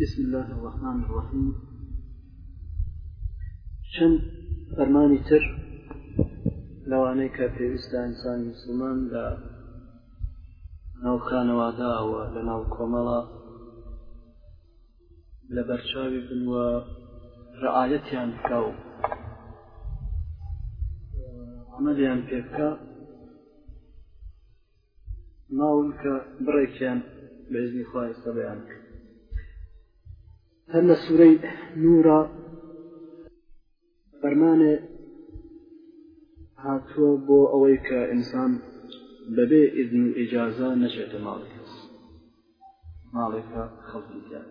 بسم الله الرحمن الرحیم چەند فەرمانی تر لەوانەی کە پێویستە ئینسان مسلمان لە ناو خانەواداوە لە ناو کۆمەڵە لە بەرچاوی بنوە ڕعاەتیان بکە و عملیان پێ بکە ماون کە بڕێکیان بە ئیزنی خوا ئێستا بەیان کرد هەر لە سوورەی نورا فەرمانێ هاتووە بۆ ئەوەی کە ئینسان بەبێ ئیزن و ئیجازە نەچێتە ماڵی کەس ماڵێکە خەڵکی دیان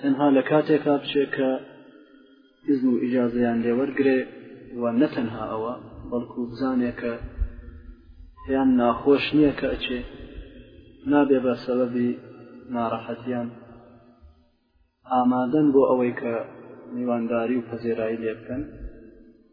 تەنها لە کاتێکا بچێت کە ئیزن و ئیجازەیان لێوەرگرێ و نەتەنها ئەوە بەڵکو بزانێت کە یان ناخۆش نییە کە ئەچێ نابێ بە سەبەبی ناڕەحەتیان ئامادەن بۆ ئەوەی کە میوانداری و پەزێرایی لێ بکەن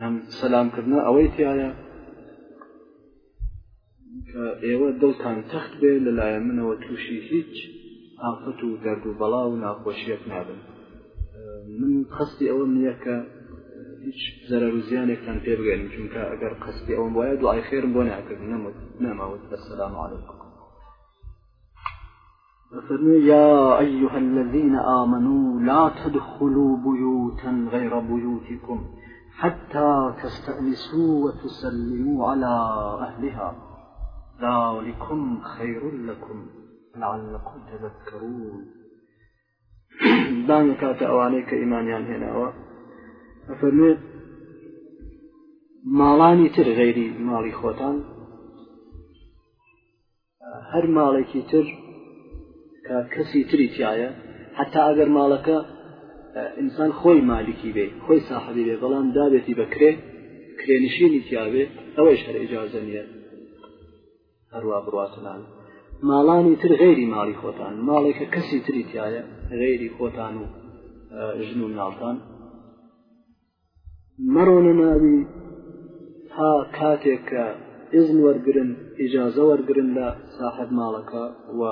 ئەم سەلامکردنە ئەوەی تایە کە ئێوە دڵتان تەخت بێ لەلایەن منەوە تووشی هیچ ئافەت و دەرد و بەڵا و ناخۆشیەک نابن من قەستی ئەوە نییە کە هیچ زەرەر و زیانێکتان پێ بگەن چونکە ئەگەر قەستی ئەوم وایە دوعای خێرم بۆ ناکرد نەموت نەماوت بەسەلام عەلەکم يا أيها الذين آمنوا لا تدخلوا بيوتا غير بيوتكم حتى تستأنسوا وتسلموا على أهلها ذلكم خير لكم لعلكم تذكرون بان كات اواني كايمانيان هنا افرميت ماڵانی تر غەیری ماڵی خۆتان هەر ماڵێکی تر کە کەسی تری تایە حتا ئەگەر ماڵەکە ئینسان خۆی مالیکی بێ خۆی ساحبی بێ بەڵام دابێتی بەکرێ کرێنشینی تیاوێ ئەوەش هەر ئجازە نیە هەروە بڕاتنان ماڵانی تر غێری ماڵی خۆتان ماڵێکە کەسی تری تایە غێری خۆتان و ژن و ناڵتان مەڕۆنە ناوی تا کاتێک کە ئزن وەرگن ئیجازە وەرگن لە ساحب ماڵەکە و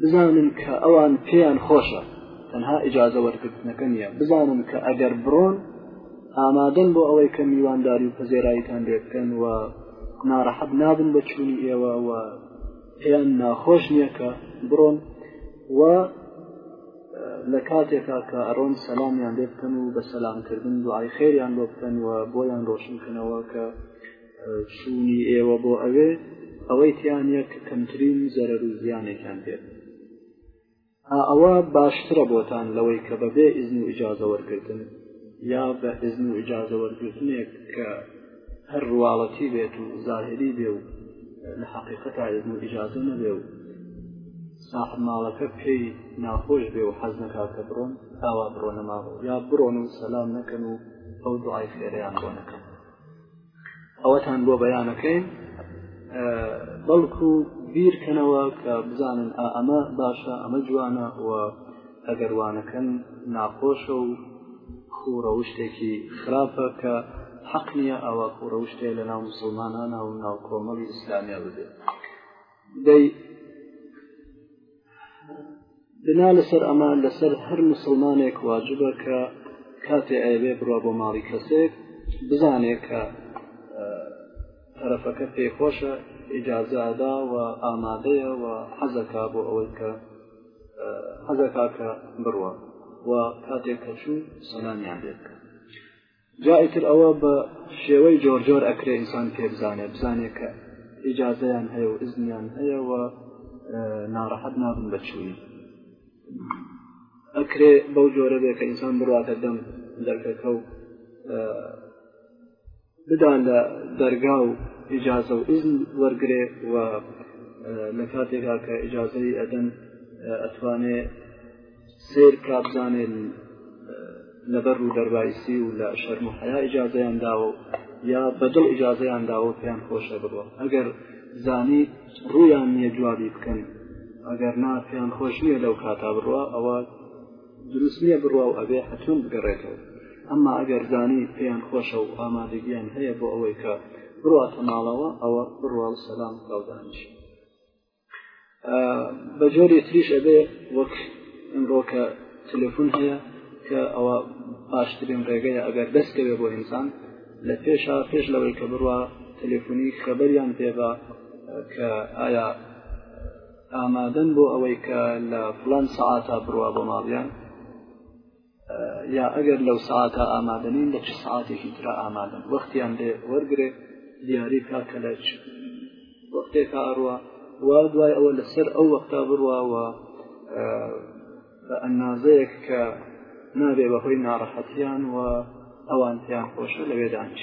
بزانن کە ئەوان پێیان خۆشە تەنها ئیجازە وەرگرتنەکە نیە بزانن کە ئەگەر بڕۆن ئامادەن بۆ ئەوەی کە میوانداری و پەزێراییتان لێ بکەن و ناڕەحەت نابن بە چوونی ئێوە و پێیان ناخۆش نییە کە بڕۆن و لە کاتێکا کە ئەڕۆن سەلامیان لێ بکەن و بە سەلامکردن دوعای خێریان بۆ بکەن و بۆیان ڕۆشنکەنەوە کە چوونی ئێوە بۆ ئەوێ ئەوەی تیان یەک کەمترین زەرەر و زیانێکیان پێێت ئا ئەوە باشترە بۆتان لەوەی کە بەبێ ئیزن و ئیجازە وەرگرتن یا بە ئیزن و ئیجازە وەرگرتنێک کە هەر ڕواڵەتی بێت و زاهری بێ و لە حقیقەت ئیزن و ئیجازە نەبێ و ساحب ماڵەکە پێی ناخۆش بێ و حەز نەکات کە بڕۆن ئاوا بڕۆنە ماڵەوە یا بڕۆن و سەلام نەکەن و ئەو دوعای خێریان بۆ نەکەن ئەوەتان بۆ بەیانەکەین بەڵکو بیرکەنەوە کە بزانن ئەمە باشە ئەمە جوانە و ئەگەروانەکەن ناخۆشە و خوڕەوشتێکی خراپە کە حەق نییە ئەوە خوڕەوشتێ لە ناو مسلمانانە و ناو کۆمەڵی ئیسلامیا ببێت دەی بنا لەسەر ئەمە لەسەر هەر مسلمانێک واجبە کە کاتێ ئەوێ بڕوا بۆ ماڵی کەسێک بزانێت کە تەرەفەکە پێی خۆشە ئیجازادا و ئامادەیە و حەزەکە بۆ ئەوەی کە حەزەکە کە بڕوە و کاتێک کە چوو سەلامیان لێ بکە جا ئیتر ئەوە بە شێوەی جۆر جۆر ئەکرێ ئینسان پێ بزانێ بزانێ کە ئیجازەیان هەیە و ئزنیان هەیە و ناڕەحەت نابن بەچووی ئەکرێ بەو جۆرە بێ کە ئینسان بڕاتە دەم دەرگەکە و بدا لە دەرگا و ئیجازە و ئزن وەرگێ و لە کاتێکا کە ئیجازەی ئەدەن ئەتوانێ سیر کا بزانێ لەبەر و دەربایسی و لە شەرم و حیا ئجازەیان داوە یا بەدڵ ئجازەیان داوە پێیان خۆشە بڕوە ئەگەر زانی ڕویان نییە جوابی بکەن ئەگەر نا پێیان خۆش نییە لەو کاتا بڕوە ئەوە دروست نییە بڕوا و ئەبێ حتون بگەڕێتەوە ئەمما ئەگەر زانی پێیان خۆشە و ئامادەگیان هەیە بۆ ئەوەی کە بڕاتە ماڵەوە ئەوە بڕوا و سەسلام کاودانیش بە جۆری تریش ئەبێ وەک ئەمڕۆکە تەلەفۆن هەیە کە ئەوە باشترین ڕێگەیە ئەگەر دەستکەوێ بۆ ئینسان لە پێشا پێش لەوەی کە بڕوا تەلەفۆنی خەبەریان پێبا کە ئایا ئامادەن بۆ ئەوەی کە لە فلان سەعاتا بڕوا بۆ ماڵیان یا ئەگەر لەو ساعتە ئامادەنین لە چ ساعتێکی ترا ئامادەن وەختیان لێ وەرگێ دیاری کا کە لە وەختێک ئاڕوە وا دوای ئەوە لەسەر ئەو وەختا بڕواوە بە ئەنازەیەک کە نابێ بەهۆی ناڕەحەتیان و ئەوان پێیان خۆشە لەوێدانش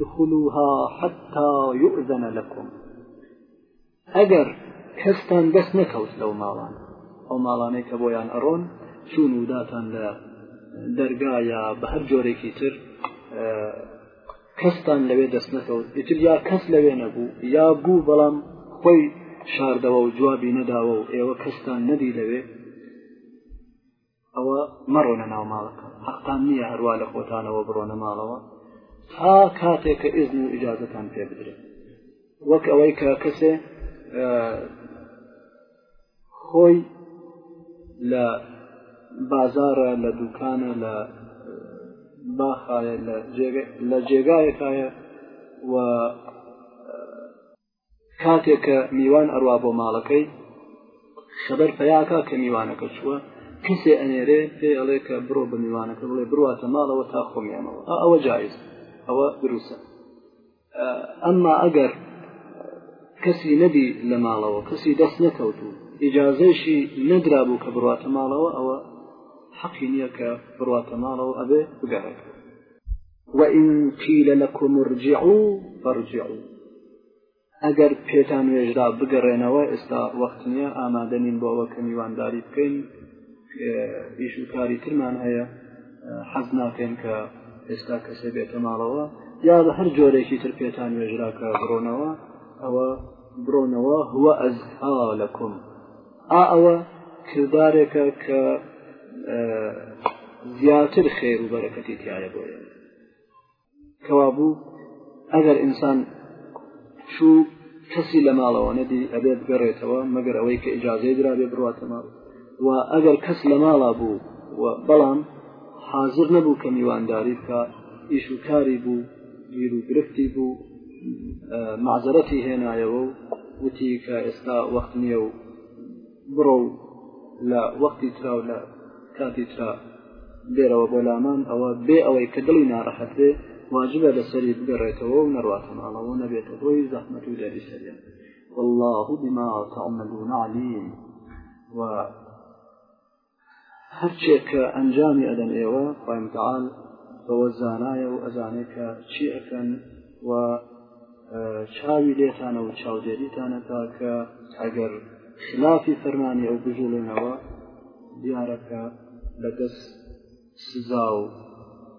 دخلوها حتى يؤذن لكم ئەگەر کەستان دەست نەکەوت لەو ماڵان ئەو ماڵانەی کە بۆیان ئەڕۆن چون و داتان لە دەرگایە بە هەر جۆرێکی تر کەستان لەوێ دەست نەکەوت ئیتر یا کەس لەوێ نەبوو یا بوو بەڵام خۆی شاردەوە و جوابی نەداوە و ئێوە کەستان نەدی لەوێ ئەوە مەڕۆنە ناو ماڵەکە حەقتان نییە هەروا لە خۆتانەوە بڕۆنە ماڵەوە تا کاتێک کە ئێزن و ئیجازەتان پێ بدرێت وەک ئەوەی کە کەسێ خۆی لە بازارە لە دوکانە لە باخایە لە جێگایەکایە و کاتێک کە میوان ئەروا بۆ ماڵەکەی خەبەر پیاکە کە میوانەکە چووە کەسێ ئەنێرێ پێ ئەڵێ کە بڕۆ بە میوانەکە بڵێ بڕاتە ماڵەوە تا خۆمیانەوە ئەوە جایز ئەوە دروسە ئەمما ئەگەر کەسی نەبی لە ماڵەوە کەسی دەست نەکەوت و ئیجاازەیشی نەدرا بوو کە بڕاتە ماڵەوە ئەوە حەقی نییە کە بڕاتە ماڵەوە ئەبێ بگەڕێت وإن قیل لکم ارجعوا فارجعوا ئەگەر پێتان وێژرا بگەڕێنەوە ئێستا وەخت نییە ئامادە نین بۆ ئەوە کە میوانداری بکەین ئیش و کاری ترمان هەیە حەز ناکەین کە ئێستا کەسێ بێتە ماڵەوە یا بە هەر جۆرێکی تر پێتان وێژراکە بڕۆنەوە ئەوە بڕۆنەوە هو ئەزها لەکم ئا ئەوە کردارێکە کە زیاتر خێر و بەرەکەتی تایە بۆ کەوابوو ئەگەر ئینسان چوو کەسی لە ماڵەوە نەدی ئەبێ بگەڕێتەوە مەگەر ئەوەی کە ئجاازەی درا بێ بڕاتە ماڵ و ئەگەر کەس لە ماڵا بوو و بەڵام حاضر نەبوو کە میوانداری بکە ئیش و کاری بوو گیر و گرفتی بوو معزەرەتی هێنایەوە و وتی کە ئێستا وەخت نییە و بڕۆ و لە وەختی ترا و لە کاتی ترا بێرەوە بۆ لامان ئەوە بێ ئەوەی کە دڵی ناڕەحەت بێ واجبە لەسەری بگەڕێتەوە و نەڕاتە ماڵەوە نەبێتە هۆی زەحمەت و دەری سەریان والله بما تعملون عليم و هەرچێک کە ئەنجامی ئەدەن ئێوە خۆی متعاال بەوە زانایە و ئەزانێت کە چی ئەەکەن و چاوی لێتانە و چاودێریتانە تا کە ئەگەر خلافی فەرمانی ئەو بژوڵێنەوە دیارەکە لە دەست سزا و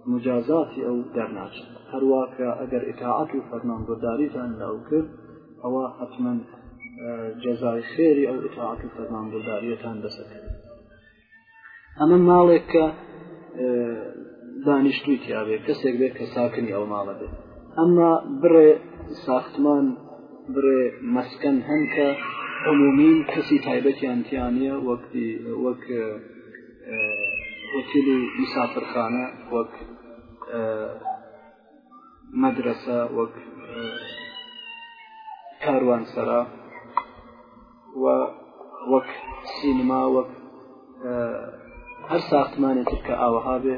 موجازاتی ئەو دەرناچێت هەروا کە ئەگەر ئیتاعەت و فەرمانبرداریتان لەو کرد ئەوە حتممەند جەزای خێری ئەو ئیتاعەت و فەرمانبرداریەتان دەسەکەن ئەمە ماڵێک کە دانیشتوی تیاێ کەسێک بێت کە ساکنی ئەو ماڵە بێت ئەمە بڕێ ساختمان بڕێ مەسکەن هەن کە عمومی کەسی تایبەتیان تیانە وەک وەک ئوتیل و مسافرخانە وەک مەدرسە وەک کاروانسەرا و وەک سینما وەک هەر ساختمانێتر کە ئاوەها بێ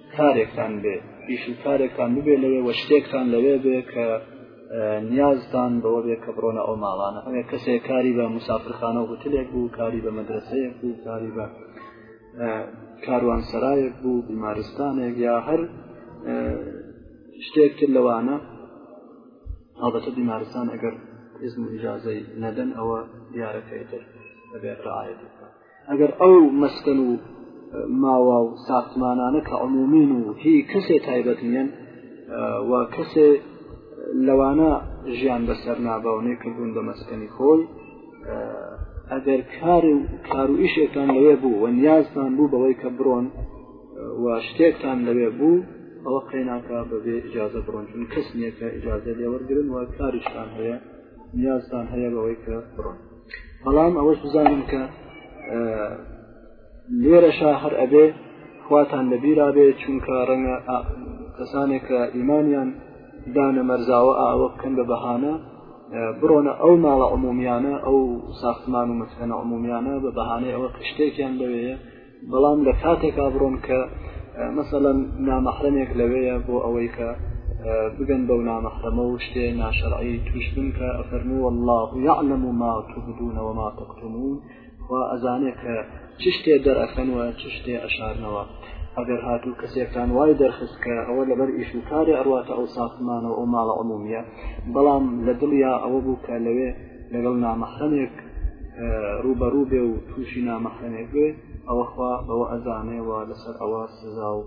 کارێکتان بێ ئیش و کارێکتان ببێ لەوێ وە شتێکتان لەوێ بێ کە نیازتان بەوە بێ کە بڕۆنە ئەو ماڵانە ئەوێ کەسێک کاری بە مسافرخانە و هوتلێک بوو کاری بە مەدرسەیەک بوو کاری بە کاروان سەرایەک بوو بیمارستانێک یا هەر شتێک کرد لەوانە هەڵبەتە بیمارستان ئەگەر ئزم و ئجازەی نەدەن ئەوە دیارەکەی تر بەبێ ڕعاەتی ئەگەر ئەو مەسکن و ماوا و ساختمانانە کە عمومین و هی کەسێ تایبەت نیەن و کەسێ لەوانە ژیان بەسەر ناباونێ کردوون بە مەسکەنی خۆی ئەگەر کار و کار و ئیشێکان لەوێ بوو و نیازتان بوو بەوەی کە بڕۆن و شتێکتان لەوێ بوو ئەوە قەیناکە بەبێ ئجازە بڕۆن چون کەس نییە کە ئجازە لێوەرگرن و کاریشتان هەیە نیازتان هەیە بەوەی کە بڕۆن بەڵام ئەوەش بزانم کە لێرەشا هەر ئەبێ خواتان لەبیرابێ چونکە ڕەنگە کەسانێک کە ئیمانیان دانە مەرزاوە ئاوە بکەن بە بەهانە بڕۆنە ئەو ماڵە عمومیانە ئەو ساختمان و مەسکەنە عمومیانە بە بەهانەی ئەوە کشتێکیان لەوەیە بەڵام لە کاتێکا بڕۆن کە مەسەلەن نامەحرەمێک لەوەیە بۆ ئەوەی کە بگەن بەو نامەحرەمە و شتێ ناشەرعی توش بن کە ئەفەرمو والله يعلم ما تبدون وما تكتمون و ئەزانێت کە چ شتێ دەرەخەنوە چ شتێ ئەشارنەوە ئەگەر هاتوو کەسێکان وای دەرخست کە ئەوە لەبەر ئیش و کارێ ئەرواتە ئەو ساختمانەوە ئەو ماڵە عمومیە بەڵام لە دڵیا ئەوە بوو کە لەوێ لەگەڵ نامەحرەمێک ڕوبەڕوو بێ و تووشی نامەحرەمێک بێ ئەوەخوا بەوە ئەزانێەوە لەسەر ئەوە سزا و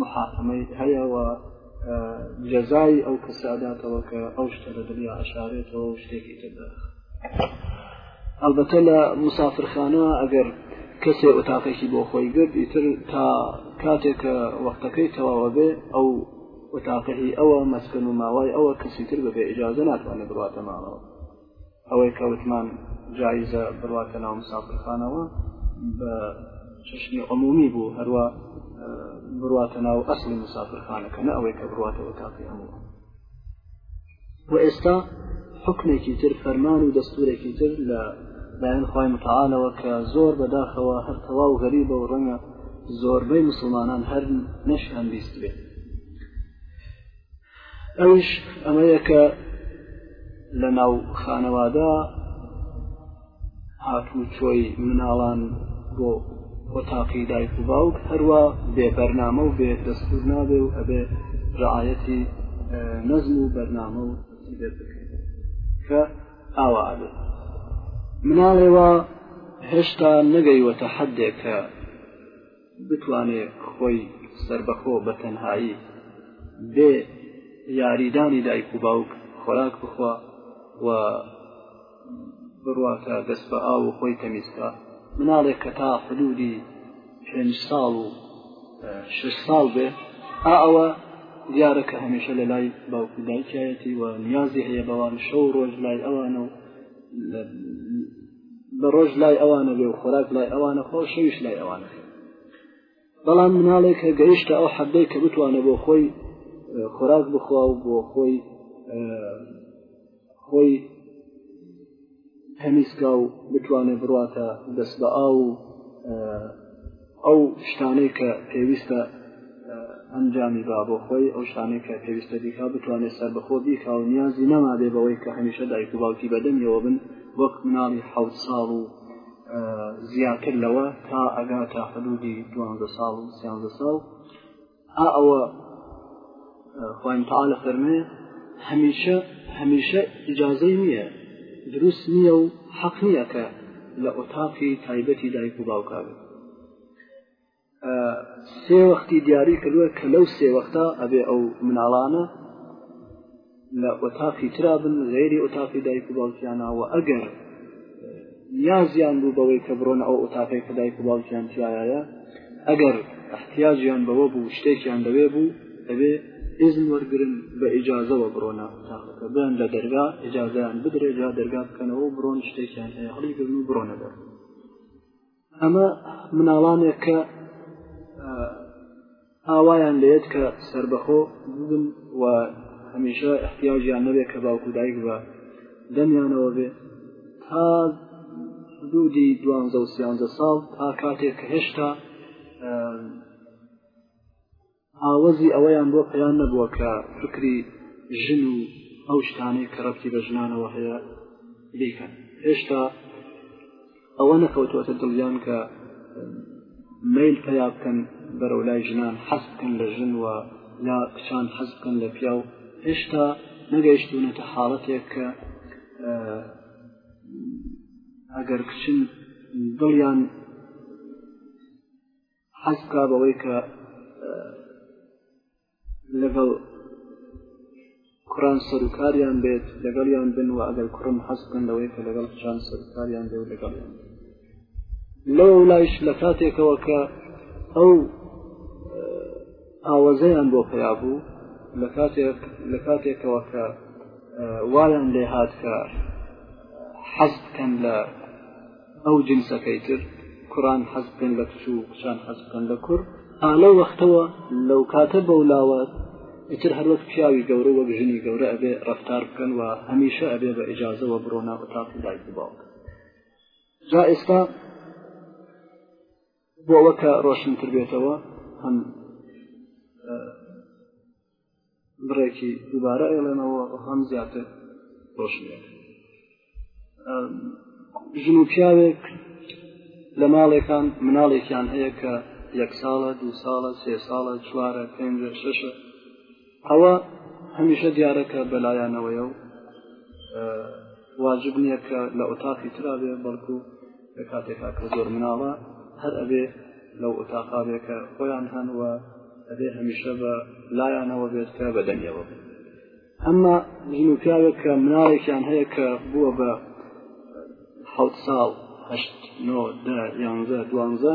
محاکمەی هەیەەوە جەزای ئەو کەساداتەوە کە ئەو شتە لە دنیا ئەشارێتەوە و شتێکی تدا ئەلبەتە لە مسافرخانە ئەگەر کەسێ ئۆتاقێکی بۆ خۆی گرت ئیتر تا کاتێک کە وەختەکەی تەواوە بێ ئەو و تاقە هی ئەوە مەسکن و ماوای ئەوە کەسی تر بەبێ ئیجازە ناتوانێت بڕاتە ماڵەوە ئەوەی کەوتمان جایزە بڕاتە ناو مسافرخانەوە بە چشنی عمومی بوو هەروە بڕاتە ناو ئەسلی مسافرخانەکە نە ئەوەی کە بڕاتەوە تاقی هەمووە و ئێستا حکمێکی تر فەرمان و دەستورێکی تر لە لایەن خی متعاالەوە کە زۆر بەداخەوە هەر تەوا و غەری بە و ڕەنگە زۆربەی مسلمانان هەر نەشیان بیست بێت ئەوش ئەمەیە کە لە ناو خانەوادە هاتووچۆی مناڵان بۆ ئۆتاقی دایک و باوک هەروە بێ بەرنامە و بێ دەستور نابێ و ئەبێ ڕعاەتی نەزم و بەرنامە و کە ئاوا ئەبێت مناڵێوە هێشتا نەگەیوەتە حدێک کە بتوانێ خۆی سربەخۆ بە تەنهایی بێ یاریدانی دایک و باوک خۆراک بخوا و بڕواتە دەست بە ئاو و خۆی تەمیزکە مناڵێک کە تا حدودی پێنج ساڵ و شش ساڵ بێ ئا ئەوە دیارە کە هەمیشە لە لای باوکو دایکایەتی و نیازی هەیە بەوان شەو ڕۆژ لای ئەوانە و بە ڕۆژ لای ئەوانە بێ و خۆراک لای ئەوانە خۆ شەویش لای ئەوانە بەڵام مناڵێک کە گەیشتە ئەو حەبدەی کە بتوانە بۆ خۆی خۆراک بخوا و بۆ خۆی خۆی هەمیسکا و بتوانێت بڕاتە دەست بە ئاو و ئەو شتانەی کە پێویستە ئەنجامی با بۆ خۆی ئەو شتانەی کە پێویستە دیکا بتوانێت سەربەخۆ بیکا و نیازی نەما بێ بەوەی کە هەمیشە دایک و باوکی بەدەمیەوە بن وەک مناڵی حەوت ساڵ و زیاتر لەوە تا ئەگاتە حدودی دوانزە ساڵ و سیانزە ساڵ ئا ئەوە خوای تعالی فەرمێ هەمیشە هەمیشە ئیجازەی نییە دروست نییە و حەق نییە کە لە ئۆتاقی تایبەتی دایک و باوکاوێ سێ وەختی دیاری کردووە کە لەو سێ وەختا ئەبێ ئەو مناڵانە لە ئۆتاقی ترا بن غێری ئۆتاقی دایک و باوکیانە و ئەگەر نیازیان بوو بەوەی کە بڕۆنە ئەو ئۆتاقی کە دایک و باوکیان تایە ئەگەر احتیاجیان بەوە بوو شتێکیان لەوێ بوو دەبێ ئێزن وەرگن بە ئیجاازەوە بڕۆنا تاقەکە بن لە دەرگا ئجاازیان بدرێ جا دەرگا بکەنەوە بڕۆن شتێکیان هەیە هەڵیگرن و بڕۆنە دەر ئەمە مناڵانێک کە ئاوایان لێت کە سربەخۆ ببن و هەمیشە احتیاجیان نەبێت کە باوکو دایک بە دەمیانەوە بێ تا دوودی دوانزە و سیانزە ساڵ تا کاتێک کە هێشتا ئاوەزی ئەوەیان بۆ پەیان نەبووە کە فکری ژن و ئەو شتانەی کە ڕەبتی بە ژنانەوە هەیە بیکەن هێشتا ئەوە نەکەوتوەتە دڵیان کە میل پیا بکەن بەرەو لای ژنان حەز بکەن لە ژن و یا کچان حەز بکەن لە پیا و هێشتا نەگەیشتونەتە حاڵەتێک کە ئەگەر کچن دڵیان حەز بکا بەوەی کە لەگەڵ کوڕان سەرکاریان بێت لەگەڵیان بن و ئەگەر کوڕم حەز بکەن لەوەی کە لەگەڵ کچان سەرکاریان بێ و لەگەڵیان لەو لایش لە کاتێکەوە کە ئەو ئاوەزەیان بۆ پیا بوو لە کاتێک لە کاتێکەوە کە وایان لێ هات کە حەز بکەن لە ئەو جنسەکەی تر کوڕان حەز بکەن لە کچ و کچان حەز بکەن لە کوڕ ئالەو وەختەوە لەو کاتە بەو لاوە ئیتر هەر وەک پیاوی گەورە وەک ژنی گەورە ئەبێ ڕفتار بکەن و هەمیشە ئەبێ بە ئجازەوە بڕۆنا ئۆتاقی دایک باوکە جا ئێستا بۆ ئەوە کە ڕۆشنتر بێتەوە هەم بڕێکی دووبارە ئێڵێنەوە هەم زیاتر ڕۆشنێت ژن و پیاوێک لە ماڵێکان مناڵێکیان هەیە کە یەک ساڵە دو ساڵە سێ ساڵە چوارە پێنجە شەشە ئەوە هەمیشە دیارەکە بەلایانەوەیە و واجب نییە کە لە ئۆتاقی ترا بێ بەڵکو لە کاتێکا کە زۆر مناڵە هەر ئەبێ لەو ئۆتاقا بێ کە خۆیان هەن و ئەبێ هەمیشە بە لایانەوە بێت کە بە دەنگەوە بێت ئەمما ژن و پیاوێک کە مناڵێکیان هەیە کە بووە بە حەوت ساڵ هەشت نۆ دە یانزە دوانزە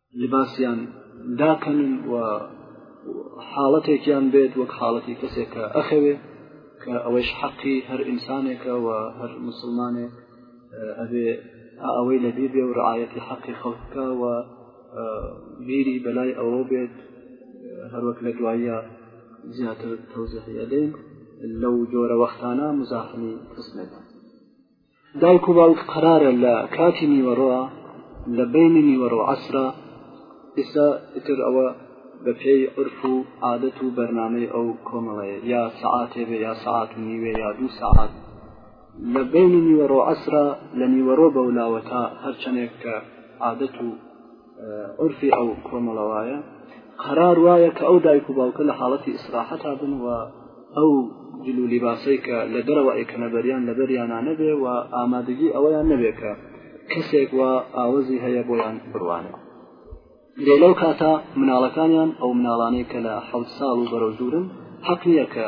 لباسیان داکەن و حاڵەتێکیان بێت وەک حاڵەتی کەسێک کە ئەخەوێ کە ئەوەش حەقی هەر ئینسانێکە و هەر مسلمانێک ئەبێ ئەوەی لە بیر بێ و ڕعاەتی حەقی خەڵکە و بیری بەلای ئەوە بێت هەروەک لە دوایە زیاتر تەوزیحە لێن لەو جۆرە وەختانە مزاحمی کەسنەدان دایک و باوک قەرارە لە کاتی نیوەڕۆە لە بینی نیوەڕۆ عسرا ئستا ئیتر ئەوە بە پێی عرف و عادەت و بەرنمەی ئەو کۆمەڵەیە یا سعاتێ بێ یا سعات و نیوێ یا دوو سعات لە بینی نیوەڕۆ عسرا لە نیوەڕۆ بەولاوە تا هەرچەندێک کە عادەت و عرفی ئەو کۆمەڵە وایە قەرار وایە کە ئەو دایک و باوکە لە حاڵەتی ئیسراحەتا بن و ئەو جلو لیباسەی کە لە دەرەوە ئەیکەنەبەریان لە بەریانانە بێ و ئامادەگی ئەوەیان نەبێکە کەسێک و ئاوەزی هەیە بۆیان بڕوانێ لێ لەو کاتا مناڵەکانیان ئەو مناڵانەی کە لە حەڵ ساڵ و بەرەو دوورن حەق نییە کە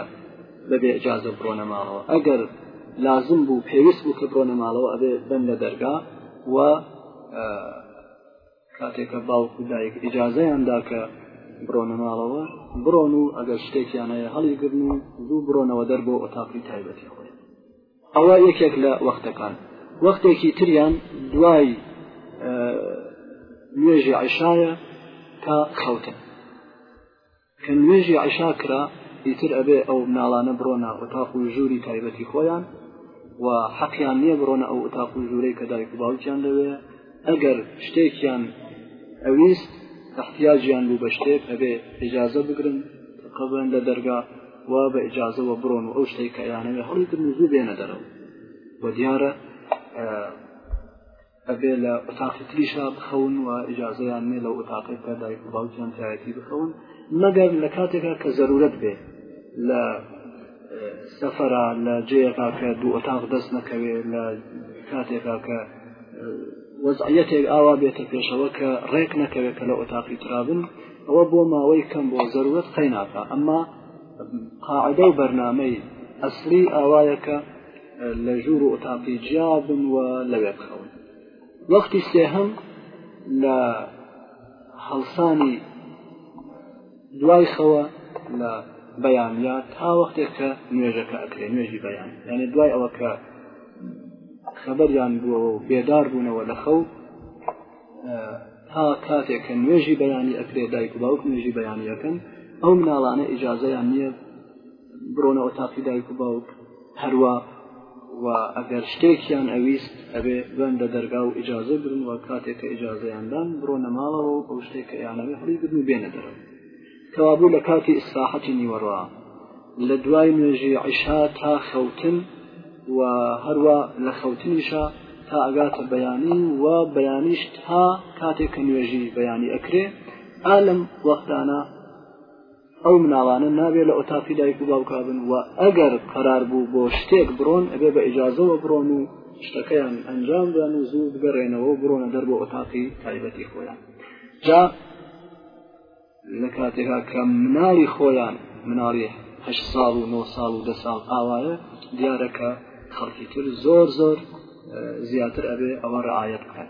بەبێ ئجازە بڕۆنە ماڵەوە ئەگەر لازم بوو پێویست بوو کە بڕۆنە ماڵەوە ئەبێ بن لە دەرگا و کاتێکە باوک و دایک ئجازەیاندا کە بڕۆنە ماڵەوە بڕۆن و ئەگەر شتێکیان هەیە هەڵیگرن و دوو بڕۆنەوە دەر بۆ ئۆتاقی تایبەتی خۆی ئەوە یەکێک لە وەختەکان وەختێکی تریان دوای نوێژی عیشایە تا خەوتن کە نوێژی عیشا کرا ئیتر ئەبێ ئەو مناڵانە بڕۆنە ئۆتاق و ژووری تایبەتی خۆیان و حەقیان نییە بڕۆنە ئەو ئۆتاق و ژوورەی کە دایک و باوکیان لەوێ ئەگەر شتێکیان ئەویست احتیاجیان بوو بە شتێک ئەبێ ئجازە بگرن قبن لە دەرگا و بە ئجازەوە بڕۆن و ئەو شتێک کە یانەوێ هەڵی تر نزوو بێنە دەرەوە و دیارە ئەبێ لە ئۆتاقی تریشا بخەون و ئیجازەیان نێ لەو ئۆتاقی کە دایک و باوکیان تایەتی بخەون مەگەر لە کاتێکا کە زەرورەت بێ لە سەفرا لە جێەکە کە دوو ئۆتاق دەست نەکەوێ لە کاتێکا کە وەزعەتێک ئاوا بێتە پێشەوە کە ڕێک نەکەوێت کە لە ئۆتاقی ترابن ئەوە بۆ ماوەی کەم بۆ زەروەت قەیناکە ئەمما قاعدە و بەرنمەی ئەسلی ئاوایەکە لە ژوور و ئۆتاقی جیا بن و لەوێ بخەون وەختی سێهەم لە هەڵسانی دوای خەوە لە بەیانیا تا وەختێک کە نوێژەکە ئەکرێ نوێژی بەیان یعنی دوای ئەوە کە خەبەریان بووەوە و بێدار بوونەوە لە خەو تا کاتێک کە نوێژی بەیانی ئەکرێ دایک و باوک نوێژی بەیانیەکەن ئەو مناڵانە ئیجاازەیان نییە بڕۆنە ئۆتاقی دایک و باوک هەروە و ئەگەر شتێکیان ئەویست ئەبێ بن لە دەرگا و ئیجاازە برن و کاتێک کە ئیجاازەیاندان بڕۆنە ماڵەوە و ئەو شتێک کە یانەوێ هەڵی بگن و بێنە دەرەوە کەوابوو لە کاتی ئیسراحەتی نیوەڕە لە دوای نوێژی عیشا تا خەوتن و هەروە لە خەوتنیشە تا ئەگاتە بەیانی و بەیانیش تا کاتێک کە نوێژی بەیانی ئەکرێ ئالم وەختانە ئەو مناڵانە نابێ لە ئۆتاقی دایک و باوکبن و ئەگەر قەرار بوو بۆ شتێک بڕۆن ئەبێ بە ئیجازەوە بڕۆن و شتەکەیان ئەنجام بەن و زوو بگەڕێنەوە و بڕۆنە دەر بۆ ئۆتاقی تایبەتی خۆیان جا لە کاتێکا کە مناڵی خۆیان مناڵی هە ساڵ و نۆ ساڵ و دە ساڵ ئاوایە دیارەکە خەڵکی تر زۆر زۆر زیاتر ئەبێ ئەوە ڕعاەت بکەن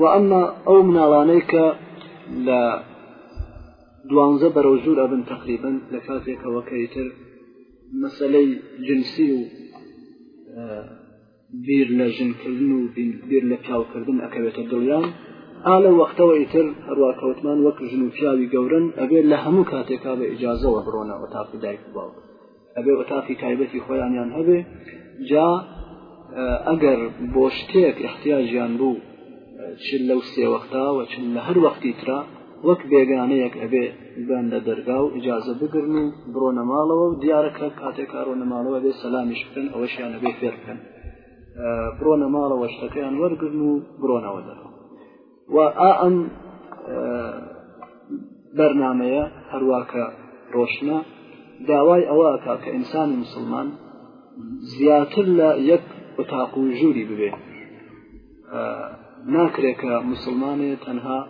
وە ئەمما ئەو مناڵانەی کە لە دوانزە بەرەو ژوور ئەبن تقریبن لە کاتێکەوە کەیتر مەسلەی جنسی و بیر لە ژنکردن و بیر لە پیاوکردن ئەکەوێتە دڵیان ئالە وەختەوە ئیتر هەرواکەوتمان وەک ژن و پیاوی گەورن ئەبێت لە هەموو کاتێکا بە ئیجازەوە بڕۆنەوە تاکو دایک باوک ئەبێ ئۆتاقی تایبەتی خۆیانیان هەبێ جا ئەگەر بۆ شتێک احتیاجیان بوو چ لەو سێ وەختاوە چ لە هەر وەختی ترا وەک بێگانەیەک ئەبێ بن لە دەرگا و ئجازە بگرن و بڕۆنە ماڵەوە و دیارەکە کاتێک کارۆنە ماڵەوە بێ سەلامیش بکەن ئەوەشیان لەبێ فێر بکەن بڕۆنە ماڵەوە شتەکەیان وەرگرن و بڕۆنەوە دەرەوە و ئا ئەم بەرنمەیە هەرواکە ڕۆشنە داوای ئەوە تا کە ئینسانی مسلمان زیاتر لە یەک وتاق و ژووری ببێ ناکرێت کە مسلمانێ تەنها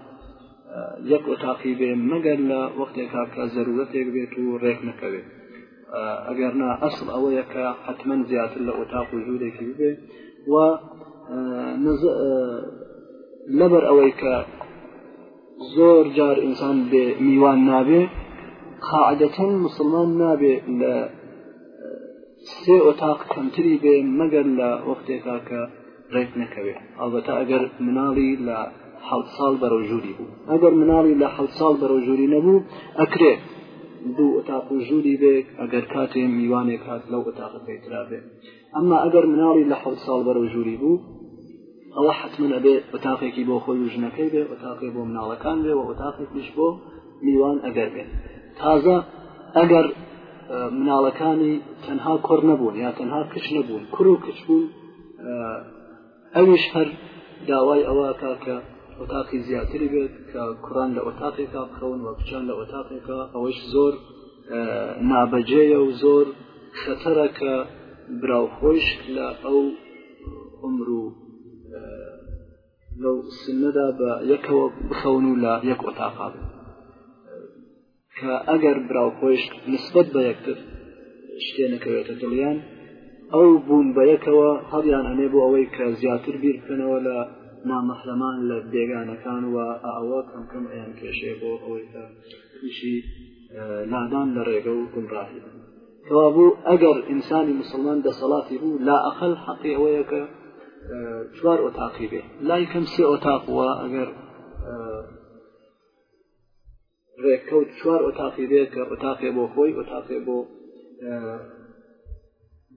یەک وتاقی بێ مەگەر لە وەختێکا کە زەرورەتێک بێت و ڕێک نەکەوێت ئەگەر نا ئەسڵ ئەوەیە کە حتممەند زیاتر لە ئۆتاق و ژوورێکی بێ و لەبەر ئەوەی کە زۆر جار ئینسان بێ میوان نابێ قاعدەتەن مسلمان نابێ لە سێ ئۆتاق کەمتری بێ مەگەر لە وەختێکا کە ڕێک نەکەوێ ئەڵبەتە ئەگەر مناڵی لە حەڵ ساڵ بەرەو ژووری بوو ئەگەر مناڵی لە حەڵ ساڵ بەرەو ژووری نەبوو ئەکرێ دوو ئۆتاق و ژووری بێت ئەگەر کاتێ میوانێک هات لەو ئۆتاقەکەی ترا بێت ئەمما ئەگەر مناڵی لە حەڵ ساڵ بەرەو ژووری بوو ئەوە حتممە بێ ئۆتاقێکی بۆ خۆی و ژنەکەی بێ ئۆتاقی بۆ مناڵەکان بێ و ئۆتاقێکیش بۆ میوان ئەگەر بێ تازە ئەگەر مناڵەکانی تەنها کۆر نەبوون یا تەنها کچ نەبوون کور و کچ بوون ئەویش هەر داوای ئەوە کا کە ئۆتاقی زیاتری بێت کە کوڕان لە ئۆتاقێکا بخەون وە بچان لە ئۆتاقێکە ئەوەش زۆر نابەجێە و زۆر خەتەرە کە براو خۆش لە ئەو عمر و لەو سنەدا بە یەکەوە بخەون و لە یەک ئۆتاقا بن کە ئەگەر براو خۆشک نسبەت بە یەکتر شتێ نەکەوێتە دڵیان ئەو بوون بە یەکەوە هەڵیان ئەنێ بۆ ئەوەی کە زیاتر بیر بکەنەوە لە نامەحرەمان لە بێگانەکان و ئەوە کەم کەم ئەیان کێشەیە بۆ ئەوەی کە تووشی لادان لە ڕێگە و گمڕاهی کەوابوو ئەگەر ئینسانی مسلمان دەسەڵاتی بوو لا ئەقل حەقی ئەوەیە کە چوار ئۆتاقی بێ لای کەم سێ ئۆتاق وە ئەگەر ڕێکەوت چوار ئۆتاقی بێ کە ئۆتاقێ بۆ خۆی ئۆتاقێ بۆ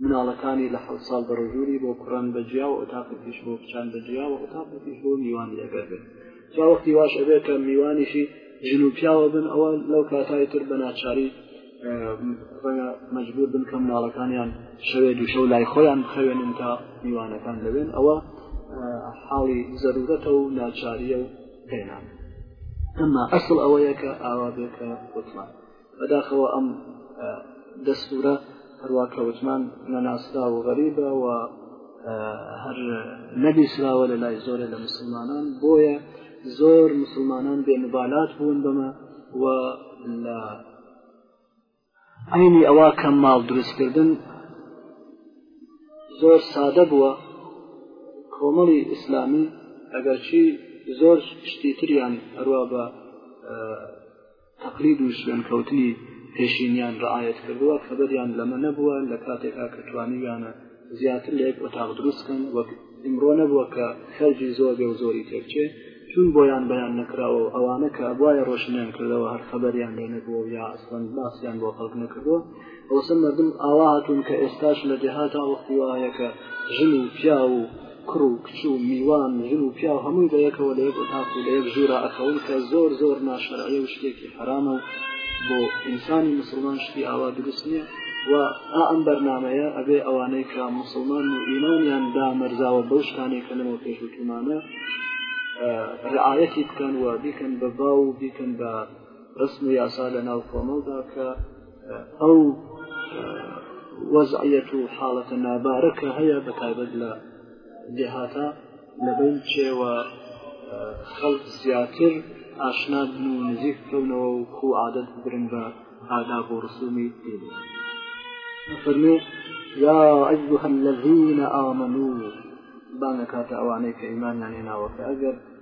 مناڵەکانی لە حە ساڵ بەڕژووری بۆ کوڕان بەجیا و ئۆتاقی پیش بۆ بچان بەجیا و ئۆتاقی پیش بۆ میوان لەگەر بێت جاوەختی واش ئەبێت کە میوانیشی ژن و پیاوە بن ئەوە لەو کاتای تر بە ناچاری ڕەنگە مجبور بن کە مناڵەکانیان شەوێ دووشە و لای خۆیان بخەوێنن تا میوانەکان دەبێن ئەوە حاڵی زەرورەتە و ناچاریە و پێنان ئەمما ئەسڵ ئەوەیە کە ئاوا بێ کە وتمان بەداخەوە ئەم دەستورە هەروە کە وتمان نەناسرا و غەریبە و هەر نەبیسراوە لە لای زۆرە لە مسلمانان بۆیە زۆر مسلمانان بێ مبالات بوون بەمە و لە عینی ئەوە کە ماڵ دروستکردن زۆر سادە بووە کۆمەڵی ئیسلامی ئەگەرچی زۆر شتی تریان هەروە بە تەقلید و شوێن کەوتنی پێشینیان ڕعاەت کردووە کە بەریان لەمە نەبووە لە کاتێکا کە توانیویانە زیاتر لە یەک ئۆتاق دروست کەن وەک ئیمڕۆ نەبووە کە خەرجی زۆر بێ و زۆری تێکچێ چون بۆیان بەیان نەکراوە و ئەوانە کە ئەبواە ڕۆشنیان کردەوە هەر خەبەریان لێ نەبووە یا ئەسڵەن باسیان بۆ خەڵک نەکردووە ئەوسە مردم ئاوا هاتوون کە ئێستاش لە دێهاتا وەختی وایەکە ژن و پیا و کوڕ و کچ و میوان و ژن و پیاو هەمووی بە یەکەوە لە یەک ئۆتاق و لە یەک ژوورا ئەخەون کە زۆر زۆر ناشەرعیە و شتێکی حرامە و بۆ ئینسانی مسلمان شتی ئاوا دروست نییە و ئا ئەم بەرنمەیە ئەبێ ئەوانەی کە مسلمان و ئیمانیان دامەرزاوە بەو شتانێک کە لەمەوە پێشوتومانە ڕعاەتی بکەن و بیکەن بە باو و بیکەن بە ڕسم و یاسا لە ناو کۆمەڵدا کە ئەو وەزعەت و حاڵەتە نابارە کە هەیە بە تایبەت لە دێهاتە لەبەر چێوە خەڵک زیاتر ئاشنا بن و نزیک بکەونەوە و کو عادەت برن بە ئادا بۆ ڕسومی دێنێ فەرمێ یا ئەیها الذین آمنوا بانە کاتە ئەوانەی کە ئیمانیان هێناوە کە ئەگەر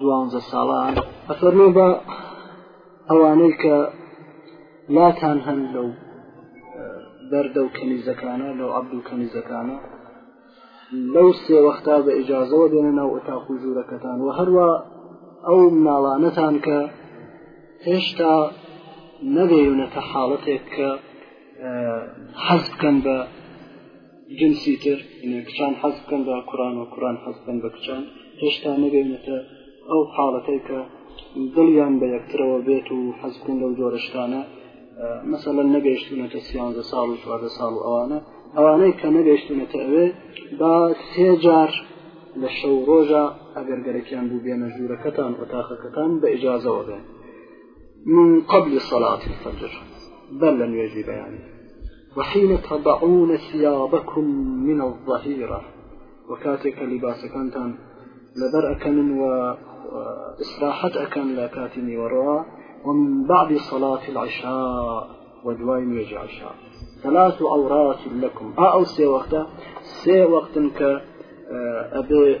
دوانزە ساڵان ئەفەرمێ بە ئەوانەی کە لاتان هەن لەو بەردە و کەنیزەکانە لەو عبد و کەنیزەکانە لەو سێ وەختا بە ئیجازەوە بێنە ناو ئۆتاق و ژوورەکەتان و هەروە ئەو مناڵانەتان کە هێشتا نەبێونەتە حاڵەتێک کە حەز بکەن بە جنسی تر یعنی کچان حەز بکەن بە کوڕان و کوڕان حەز بکەن بە کچان هێشتا نەگەینەتە ئەو حاڵەتەی کە دڵیان بە یەکترەوە بێت و حەز بکەن لەو جۆرە شتانە مەسەلەن نەگەیشتونەتە سیانزە ساڵ و چواردە ساڵ و ئەوانە ئەوانەی کە نەگەیشتونەتە ئەوێ با سێ جار لە شەو ڕۆژە ئەگەر گەرەکیان بوو بێنە ژوورەکەتان ئۆتاخەکەتان بە ئیجازەوە بێن من قبل صلاة الفجر بل لن يجي بياني وحين تضعون ثيابكم من الظهيرة وكاتك لباس كانت لبر أكن وإصلاحة أكن لكاتني وراء ومن بعد صلاة العشاء ودواي يجي عشاء ثلاث عورات لكم آه، أو سي وقتا سي وقتا ك آه، أبي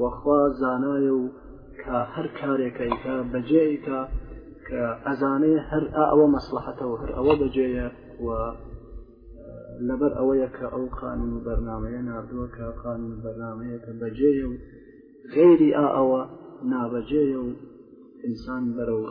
وە خوا زانایە و کە هەر کارێک ئەیکا بەجێ ئەیکا کە ئەزانێ هەر ئەوە مەسلحەتە و هەر ئەوە بەجێیە و لەبەر ئەوەیە کە ئەو قانون و بەرنمەیە نردووە کە قانون بەرنمەیە کە بەجێیە و غێری ئا ئەوە نابەجێیە و ئینسان بەرەوە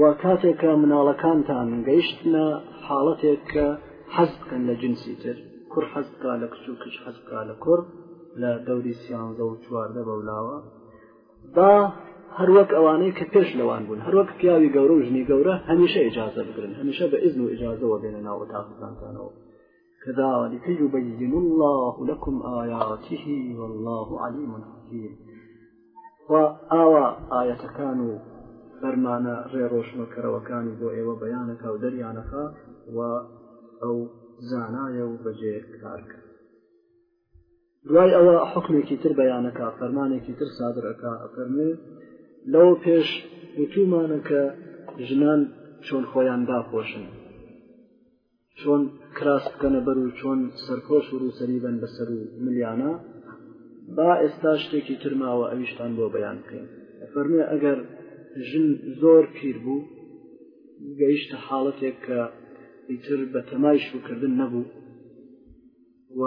و کاتێک کە مناڵەکانتان گەیشتنە حاڵەتێک کە حەز بکەن لە جنسی تر کوڕ حەز بکا لە کچ و کچ حەز بکا لە کوڕ لە دەوری سیانزە و چواردە بەولاوە با هەروەک ئەوانەی کە پێش لەوان بوون هەروەک پیاوی گەورە و ژنی گەورە هەمیشە ئجازە بگرن هەمیشە بە ئزن و ئجازەوە بێنە ناو ئۆتاقتانتانەوە کذلک یبین الله لکم آیاته والله علیم حکیم و ئاوا ئاەتەکان و فەرمانە ڕێڕۆشنەکەرەوەکانی بۆ ئێوە بەیانەکە و دەریانەخا و ئەو زانایە و بەجێ کارکە دوای ئەوە حکمێکی تر بەیانەکە فەرمانێکی تر سادرەکە ئەفەرمێ لەو پێش وتومانە کە ژنان چۆن خۆیان داپۆشن چۆن کراس بکەنە بەر و چۆن سەرپۆش و ڕووسەری بن بەسەر و ملیانە با ئێستا شتێکی ترماوە ئەویشتان بۆ بەیان بکەین فەرمێ ئەگەر ژن زۆر پیر بوو گەیشتە حاڵەتێک کە ئیتر بە تەمای شوکردن نەبوو و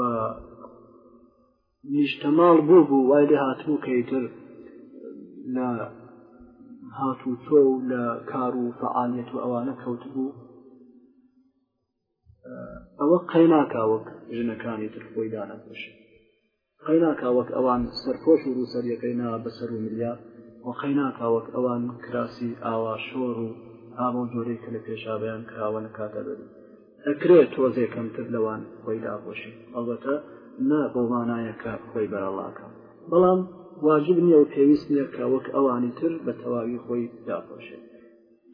نیشتەماڵ بوو بوو وای لێ هاتبوو کە ئیتر لە هاتوچۆ و لە کار و فعالیت و ئەوانە کەوت بوو ئەوە قەیناکا وەک ژنەکانی تر خۆی دانەپش قەیناکا وەک ئەوان سەرپۆش و رووسەریەکەی نا بەسەر و ملیا و قەیناکا وەک ئەوان کراسی ئاوا شۆر و ئاوە جۆرەی کە لە پێشاویان کراوە نەکاتە بەری ئەکرێ تۆزێ کەمتر لەوان خۆی داپۆشی ئەڵبەتە نا بۆ مانایەکە خۆی بەرەڵاکە بەڵام واجب نییە و پێویست نییە کە وەک ئەوانی تر بە تەواوی خۆی داپۆشێت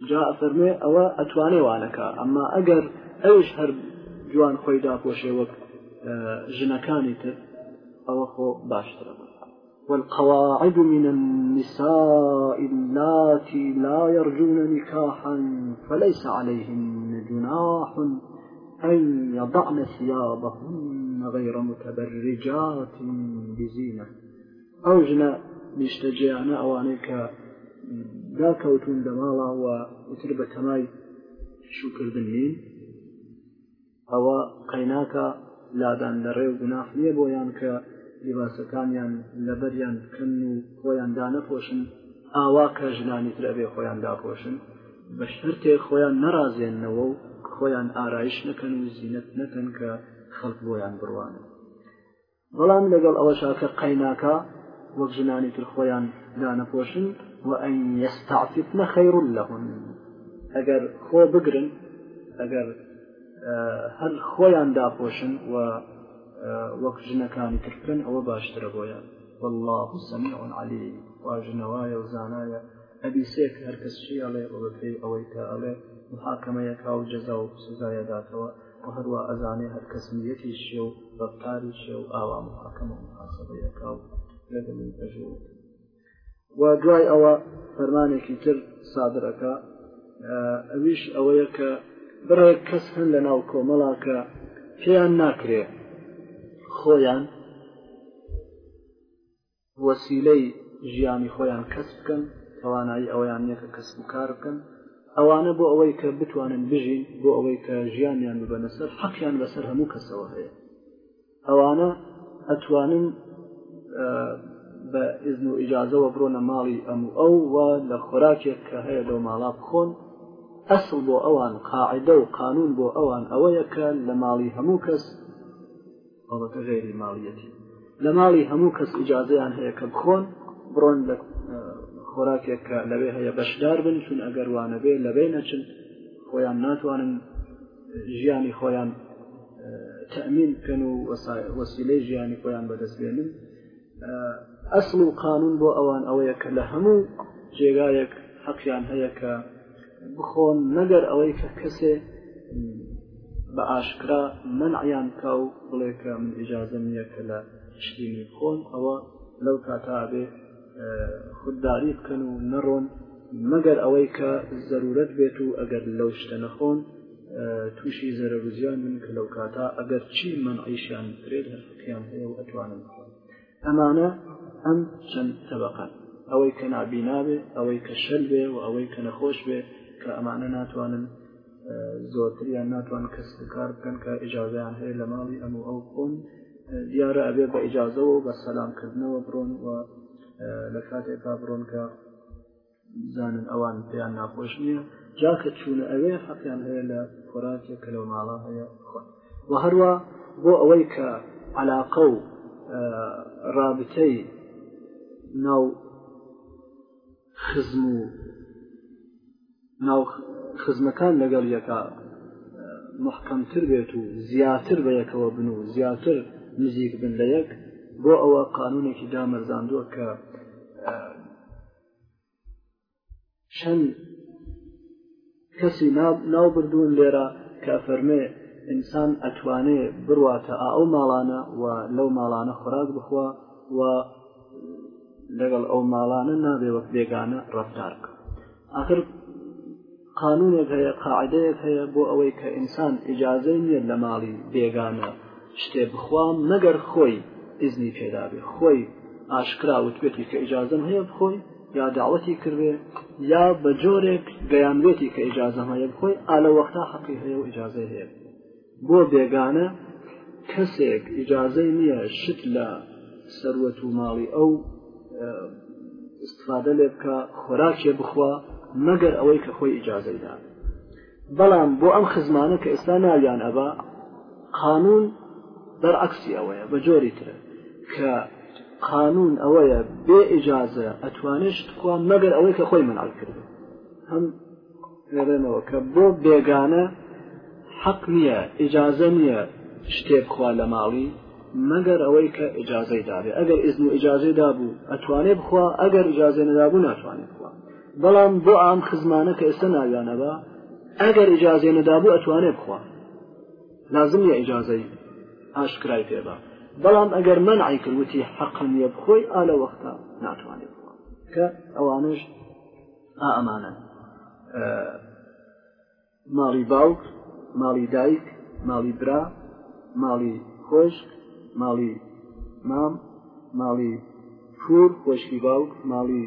جا فەرمێ ئەوە ئەتوانێ وانەکە ئەمما ئەگەر ئەوش هەر جوان خۆی داپۆشێ وەک ژنەکانی تر ئەوە خۆ باشترە والقواعد من النساء اللاتي لا يرجون نكاحا فليس عليهن جناح أن يضعن ثيابهن غير متبرجات بزينة أو جنا بيشتجعنا أوانيك داكوتون دمالا وتربة ماي شكر دنين ئەوە قەیناکە لادان لە ڕێ و گوناح نییە بۆیان کە لیباسەکانیان لەبەریان بکەن و خۆیان دانەپۆشن ئاوا کە ژنانی تر ئەبێ خۆیان داپۆشن بە شەرتێ خۆیان نەڕازێننەوە و خۆیان ئارایش نەکەن و زینەت نەکەن کە خەڵک بۆیان بڕوانن. بەڵام لەگەڵ ئەوەشا کە قەیناکە وەک ژنانی تر خۆیان دانەپۆشن و ئەن یستعففن خیر لهن ئەگەر خۆ بگرن ئەگەر هەر خۆیان داپۆشن و وەک ژنەکانی ترکرن ئەوە باشترە بۆیان والله سميع عليم واژنەوایە و زانایە ئەبی سێک هەرکەس شیاڵێ بەپێی ئەوەی کە ئەڵێ محاکەمەیەکا و جەزا و سزایەداتەوە و هەروا ئەزانێ هەر کەس نیەتی چیە و ڕەفتاری چیە و ئاوا محاکەمە و محاسەبەی ئەکا و لەگەڵی ئەژێت و دوای ئەوە فەرمانێکی تر سادرەکە ئەویش ئەوەیە کە بڕێک کەس هەن لە ناو کۆمەڵا کە پێیان ناکرێ خۆیان وەسیلەی ژیانی خۆیان کەس بکەن توانایی ئەویان نیە کە کەس و کار بکەن ئەوانە بۆ ئەوەی کە بتوانن بژین بۆ ئەوەی کە ژیانیان ببەنە سەر حەقیان بەسەر هەموو کەسەوە هەیە ئەوانە ئەتوانن بە ئزن و ئیجازەوە بڕۆنە ماڵی ئەم و ئەو و لە خۆراکێک کە هەیە لەو ماڵا بخۆن ئەسڵ بۆ ئەوان قاعدە و قانون بۆ ئەوان ئەوەیە کە لە ماڵی هەموو کەس بابەتە غەیری ماڵیەتی لە ماڵی هەموو کەس ئیجازەیان هەیە کە بخۆن بڕۆن لە خۆراکێک کە لەوێ هەیە بەشدار بن چون ئەگەر وانەبێ لەبێ نەچن خۆیان ناتوانن ژیانی خۆیان تەمین بکەن و وەسیلەی ژیانی خۆیان بەدەست بێنن ئەسڵ و قانون بۆ ئەوان ئەوەیە کە لە هەموو جێگایەک حەقیان هەیە کە بخۆن مەگەر ئەوەی کە کەسێ بە ئاشکرا منعیان کا و بڵێ کە من ئجازە نییە کە لە شتینی بخۆن ئەوە لەو کاتابێ خودداری بکەن و نەڕۆن مەگەر ئەوەی کە زەرورەت بێت و ئەگەر لەو شتە نەخۆن تووشی زەرەروزیان من کە لەو کاتا ئەگەر چی منعیشیان کرێت هەرکیان هەیە و ئەتوانن بخۆن ئەمانە ئەم چەند تەبقەن ئەوەی کە نابینابێ ئەوەی کە شەل بێ و ئەوەی کە نەخۆش بێ کە ئەمانە ناتوانن زۆرتریان ناتوان کەس کار بکەن کە ئجاازیان هەیە لە ماڵی ئەم و ئەو خۆن دیارە ئەبێ بە ئجاازەوە بە سەلامکردنەوە بڕۆن و لە کاتێکا بڕۆن کە زانن ئەوان پێیان ناخۆش نییە جاکە چوونە ئەوێ حەقیان هەیە لە خۆراکێک کە لەو ماڵە هەیە خۆن و هەروە بۆ ئەوەی کە علاقە و رابطەی ناو خزم و ناو خزمەکان لەگەڵ یەکە محکەمتر بێت و زیاتر بە یەکەوە بن و زیاتر نزیک بن لە یەک بۆ ئەوە قانونێکی دامەرزاندووە کە چەند کەسی ناو بردوون لێرە کە فەرمێ ئینسان ئەتوانێ بڕواتە ئەو ماڵانە و لەو ماڵانە خۆراک بخوا و لەگەڵ ئەو ماڵانە نابێ وەک بێگانە ڕفتارکە آخر قانونێک هەیە قاعدەیەک هەیە بۆ ئەوەی کە ئینسان ئیجازەی نییە لە ماڵی بێگانە شتێ بخوام مەگەر خۆی ئیزنی پێدابێ خۆی ئاشکرا وتبێتی کە ئیجازم هەیە بخۆی یا داوەتی کردێ یا بە جۆرێک گەیانبێتی کە ئیجازە هەیە بخۆی ئالە وەختا حەقی هەیە و ئیجازەی هەیە بۆ بێگانە کەسێک ئیجازەی نییە شت لە سەروەت و ماڵی ئەو استفادە لێ بکە خۆراکێ بخوا مەگەر ئەوەی کە خۆی ئیجازەی دا بەڵام بۆ ئەم خزمانە کە ئێستا ناویان ئەبا قانون بەرعکسی ئەوەیە بە جۆری ترە کە قانون ئەوەیە بێ ئیجازە ئەتوانێت شتخوا مەگەر ئەوەی کە خۆی منال کرد هەم دەڵێنەوە کە بۆ بێگانە حەق نییە ئیجازە نییە شتێک بخوا لە ماڵی مەگەر ئەوەی کە ئیجازەی دابێ ئەگەر ئزن و ئیجازەی دابوو ئەتوانێ بخوا ئەگەر ئیجازێ نەدابوو ناتوانێت بخوا بەڵام بۆ ئام خزمانە کە ئێستا ناویانەبا ئەگەر ئیجازێ نەدابوو ئەتوانێ بخوا لازم نیە ئیجازەی ئاشکرای پێبا بەڵام ئەگەر من ئایکرد وتی حەقم یە بخۆی ئالە وەختا ناتوانێت بخوا کە ئەوانش ئا ئەمانە ماڵی باوک ماڵی دایک ماڵی برا ماڵی خۆشک ماڵی مام ماڵی پور خۆشکی باوک ماڵی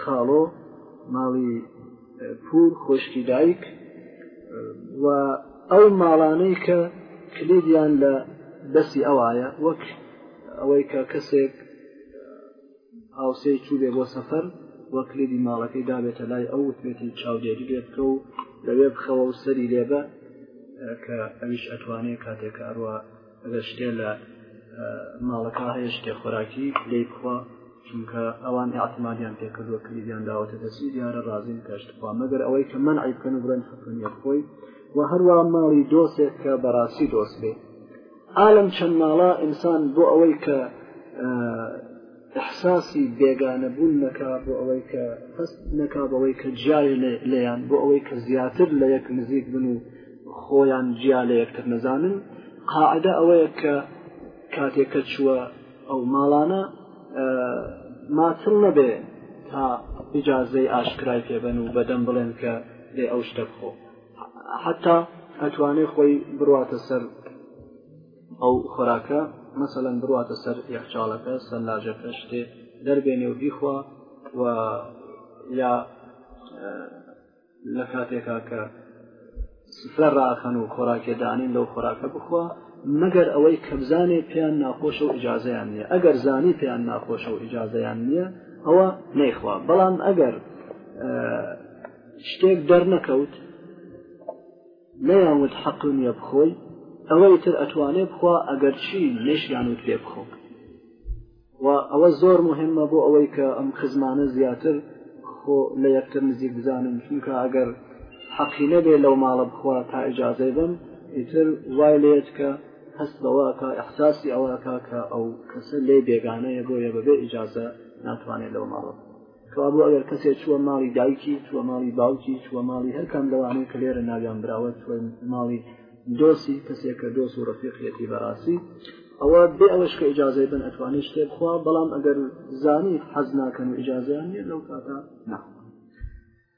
خاڵۆ ماڵی پور خۆشکی دایک و ئەو ماڵانەی کە کلیدیان لە دەستی ئەوایە وەک ئەوەی کە کەسێک هاوسێی چوبێ بۆ سەفەر وە کلیدی ماڵەکەی دابێتە لای ئەو وتێتی چاودێری لێ بکە و لەوێ بخەوە و سەری لێبە کە ئەویش ئەتوانێت کاتێک ئەروە ئەگەر شتێ لە ماڵەکە هەیە شتێ خۆراکی لی بخوا چونکە ئەوان ئاعتمادیان پێکردوە کلیدیان داوەتە دەسی دیارە ڕازین کەشت بخوا مەگەر ئەوەی کە من عیبکەن و بڵێن حکومیت خۆی و هەروە ماڵی دۆسێک کە بەڕاستی دۆست بێت عالم چەند ماڵا ئینسان بۆ ئەوەی کە احساسی بێگانە بوون نەکا بۆ ئەوەی کە هەست نەکا بەوەی کە جیای لێیان بۆ ئەوەی کە زیاتر لە یەک نزیک بن و خۆیان جیا لە یەکتر نەزانن قاعدە ئەوەیە کە کاتێکە چووە ئەو ماڵانە ماتڵ نەبێ تا ئجازەی ئاشکرای پێبن و بەدەم بڵێن کە دێ ئەو شتە بخۆ حتا ئەتوانێ خۆی بڕاتە سەر ئەو خۆراکە مەسەەن بڕاتە سەر یەخچالەکە سەلاجەکە شتێ دەربێنێ و بیخوا و یا لە کاتێکا کە سفرە ڕاخەن و خۆراکێدانین لەو خۆراکە بخوا مەگەر ئەوەی کە بزانێ پێیان ناخۆشە و ئجاازیان نییە ئەگەر زانی پێیان ناخۆشە و ئجاازیان نییە ئەوە نەیخوا بەڵام ئەگەر شتێک دەرنەکەوت نەیان وت حەق نیە بخۆی ئەوەی تر ئەتوانێ بخوا ئەگەر چی نشیان وت پێ بخۆ و ئەوە زۆر مهمە بۆ ئەوەی کە ئەم خزمانە زیاتر خۆ لە یەکتر نزیک بزانن چونکە ئەگەر حەقی نەبێ لەو ماڵە بخوا تا ئجاازەی بم ئیتر وای لێت کە هەست بەواکە احساسی ئەوەکە کە ئەو کەسە لێ بێگانەیە بۆیە بەبێ ئجاازە ناتوانێت لەو ماڵە کەوابوو ئەگەر کەسێ چووە ماڵی دایکی چووە ماڵی باوکی چووە ماڵی هەرکەم لەوانەیە کە لێرە ناویان براوە ماڵی دۆسی کەسێکە دۆس و ڕفیقیەتی بەڕاستی ئەوە بێ ئەوەش کە ئجاازەی بن ئەتوانێت شتێک خوا بەڵام ئەگەر زانی حەز ناکەن و ئجاازیان نیە لەو کاتە ناخ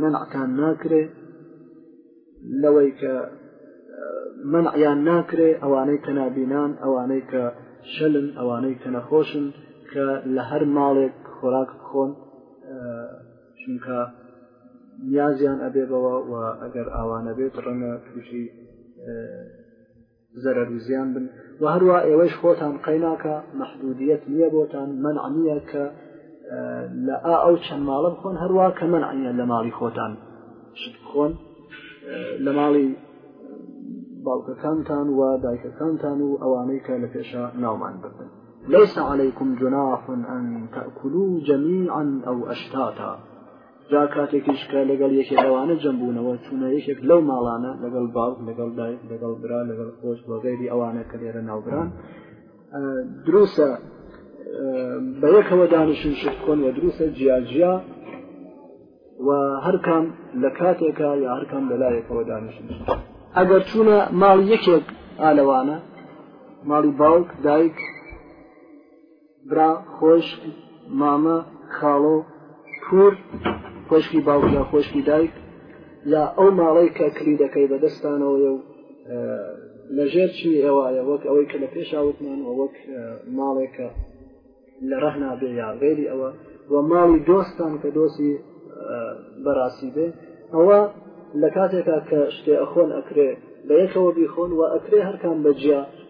مەنعتان ناکرێ لەوەی کە مەنعیان ناکرێ ئەوانەی کە نابینان ئەوانەی کە شەلن ئەوانەی کە نەخۆشن کە لە هەر ماڵێک خۆراک بخۆن چونکە نیازیان ئەبێبەوە و ئەگەر ئاوانە بێت ڕەنگە تووشی زەرەر و زیان بن و هەروا ئێوەیش خۆتان قەیناکە مەحدودیەت نیە بۆتان مەنع نیە کە لە ئا ئەو چەند ماڵە بخۆن هەروا کە مەنع نیە لە ماڵی خۆتان شت بخۆن لە ماڵی باوکەکانتان و دایکەکانتان و ئەوانەی کە لە پێشە ناومان بردن ليس عليكم جناح أن تأكلوا جميعا أو أشتاتا جا کاتێکیش کە لەگەڵ یەکێک لەوانە جەم بوونەوە چونە یەکێک لەو ماڵانە لەگەڵ باوک لەگەڵ دایک لەگەڵ برا لەگەڵ خۆش وەغێری ئەوانە کە لێرە ناوبران دروسە بە یەکەوە دانیشن شت کۆن و دروسە جیاجیا و هەرکام لە کاتێکە یا هەرکام لەلایەکەوە دانیشن ئەگەر چوونە ماڵ یەکێک ئالەوانە ماڵی باوک دایک برا، خۆشک، مامە، خاڵۆ، پوور، خۆشکی باوک یا خۆشکی دایک، لە ئەو ماڵەی کە کلیلەکەی بە دەستتانەوەیە و لە ژێر چنی ئێوایە، وەک ئەوەی کە لە پێشا وتمان و وەک ماڵێکە لە ڕەهنا بێ یا غەیری ئەوە و ماڵی دۆستتان کە دۆستی بەراستی بێ، ئەوە لە کاتێکا کە شتێ ئەخۆن ئەکرێ بە یەکەوە بیخۆن و ئەکرێ هەرکام بە جیا،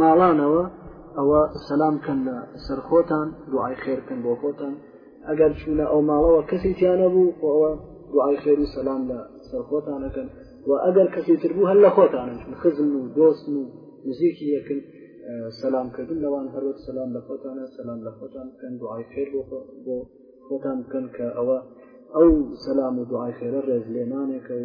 ماڵانەوە ئەوە سەسلام کەن لە سەر خۆتان دوعای خێر بکەن بۆ خۆتان ئەگەر چوونە ئەو ماڵەوە کەسی تیانە بوو ئەوە دوعای خێر و سەسلام لە سەر خۆتانەکەن و ئەگەر کەسی تر بوو هەر لە خۆتان خزم و دۆستن و نزیکی یەکن سەسلام کردن لەوان هەروەک سەسلام لە خۆتانە سەسلام لە خۆتان بکەن دوعای خێر بۆ خۆتان بکەن کە ئەوە ئەو سەسلام و دوعای خێرە ڕێز لێنانێکە و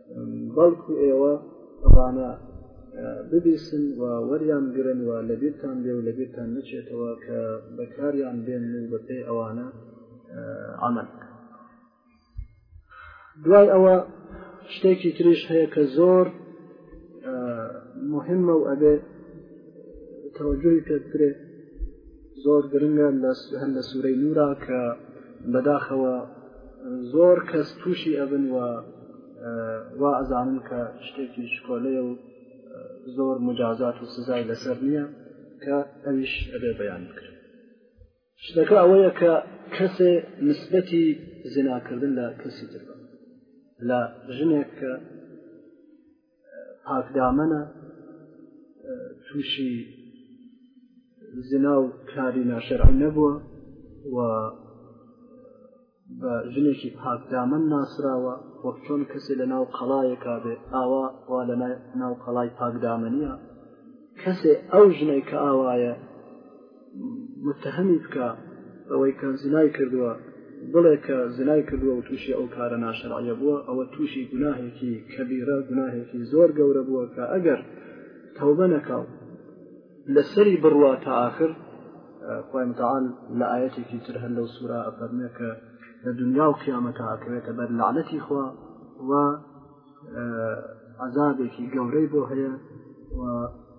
بەڵکو ئێوە ئەوانە ببیسن و وەریان گرن و لەبیرتان بێ و لەبیرتان نەچێتەوە کە بەکاریان بێن و بەپێی ئەوانە ئەمەن دوای ئەوە شتێکی تریش هەیە کە زۆر مهمە و ئەبێ تەوەجۆی پێ بکرێت زۆر گرنگە هەر لە سورەی نورا کە بەداخەوە زۆر کەس تووشی ئەبن و وا ئەزانن کە شتێکی شکۆلەیە و زۆر مجازات و سزای لەسەر نییە کە ئەویش ئەبێ بەیان بکرێت شتەکە ئەوەیە کە کەسێ نسبەتی زیناکردن لە کەسی تر لە ژنێک کە پاکدامەنە تووشی زنا و کاری ناشەرعی نەبووە و بە ژنێکی پاکدامن ناسراوە وەک چۆن کەسێ لە ناو قەڵایەکا بێ ئاوا وا لە ناو قەڵای پاکدامەنیە کەسێ ئەو ژنەی کە ئاوایە متهمی بکە ئەوەی کە زنای کردووە بڵێ کە زنای کردووە و تووشی ئەو کارە ناشرعە بووە ئەوە تووشی گوناهێکی کەبیرە گوناهێکی زۆر گەورە بووە کە ئەگەر تەوبە نەکاو لەسەری بڕوا تا آخر خۆی متعاال لە ئاەتێکی تر هەر لەو سوورە ئەفەرمێ کە لە دنیا و قیامەتە ئاکەوێتە بەر لەعلەتی خوا و عذابێکی گەورەی بۆ هەیە و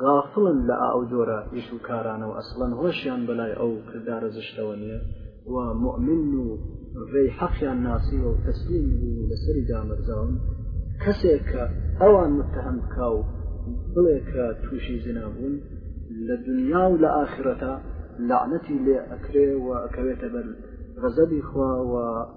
غافڵن لە ئائەو جۆرە ئیش و کارانە و ئەسڵەن هۆشیان بەلای ئەو کردارە زشتەوە نیە و موئمن و ڕێی حەقیان ناسیوە و تەسلیمی بوون و لەسەری دامەرزاون کەسێک کە ئەوان متتەهەم بکا و بڵێ کە تووشی زنا بوون لە دنیا و لە ئاخرەتە لەعنەتی لێ ئەکرێ و ئەکەوێتە بەر غەزەبی خوا و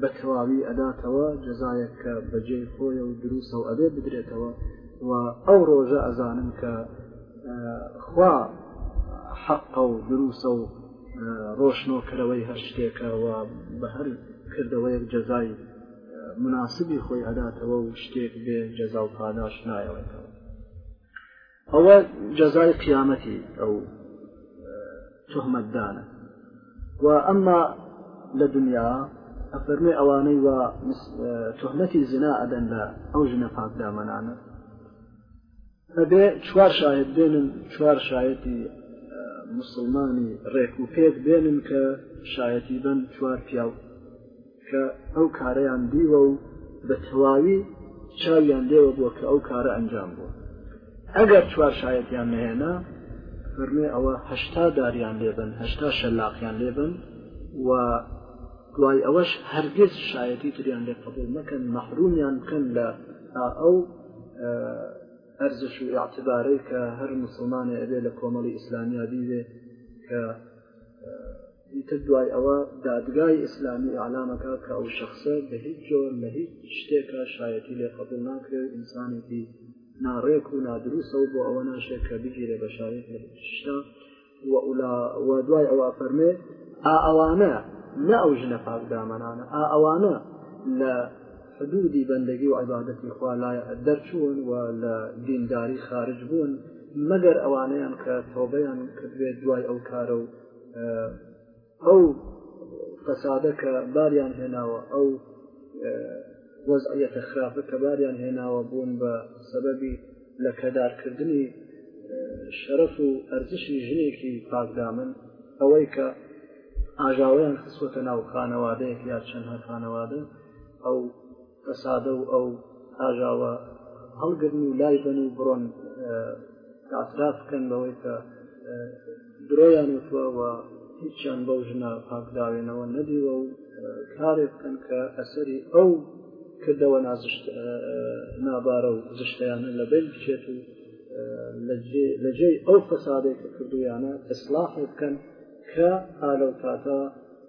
بەتەواوی ئەداتەوە جەزایەک کە بەجێی خۆیە و دروسە و ئەبێ بدرێتەوە و ئەو ڕۆژە ئەزانن کە خوا حەقە و دروسە و ڕۆشنۆکەرەوەی هەر شتێکە و بە هەر کردەوەیەک جەزای مناسبی خۆی ئەداتەوە و شتێک بێ جەزا و پاداش نایەوەێتەوە ئەوە جەزای قیامەتی ئەو تهمەتدانە و ئەمما لە دنیا ئەفەرمێ ئەوانەی وا تهمەتی زنا ئەدەن لە ئەو ژنە پاکدامەنانە ئەبێ چوار شاهد بێنن چوار شایەتی مسلمانی ڕێک و پێک بێنن کە شایەتی بن چوار پیاو کە ئەو کارەیان دیوە و بە تەواوی چاویان لێوە بووە کە ئەو کارە ئەنجام بووە ئەگەر چوار شایەتیان نهێنا فەرمێ ئەوە هەشتا داریان لێبن هەشتا شەلاقیان لێبن و دوای ئەوەش هەرگیز شایەتی تریان لێ قبول مەکەن مەحرومیان بکەن لە ئەو ئەرزش و یاعتبارەی کە هەر مسلمانێ ئەبێ لە کۆمەڵی ئیسلامیا دیوێ کە ئیتر دوای ئەوە دادگای ئیسلامی ئالامەکە کە ئەو شخصە بە هیچ جۆر لە هیچ شتێکە شایەتی لێ قبول ناکرێت ئینسانێکی ناڕێک و نادروسە و بۆ ئەوە ناشێت کە بگیرێ بە شارێت لە شتا و دوای ئەوە فەرمێ ئا ئەوانە نە ئەو ژنە پاک دامەنانە ئا ئەوانە لە حدودی بەندگی و عیباەتی خوا لایە دەرچوون و لە دینداری خارج بوون مەگەر ئەوانەیان کە تۆبەیان کردێت دوای ئەو کارە و ئەو فەسادە کە باریان هێناوە ئەو وەزعەتە خراپە کە باریان هێناوە بوون بە سەبەبی لە کەدارکردنی شەرەف و ئەرزشی ژنێکی پاکدامن ئەوەی کە ئاژاوەیان خسوەتە ناو خانەوادەیەک یا چەندها خانەوادە ئەو بە سادە و ئەو ئاژاوە هەڵگرن و لای بن و بڕۆن تاسرا بکەن بەوەی کە درۆیان وتوە و هیچیان بەو ژنە پاکداوێنەوە نەدیوە و کارێک بکەن کە ئەسەری ئەو کردەوە نابارە و زشتیانە لە بین بچێت و لە جێی ئەو فەسادێک کە کردویانە ئەسلاحێ بکەن کە ئالەو تاتا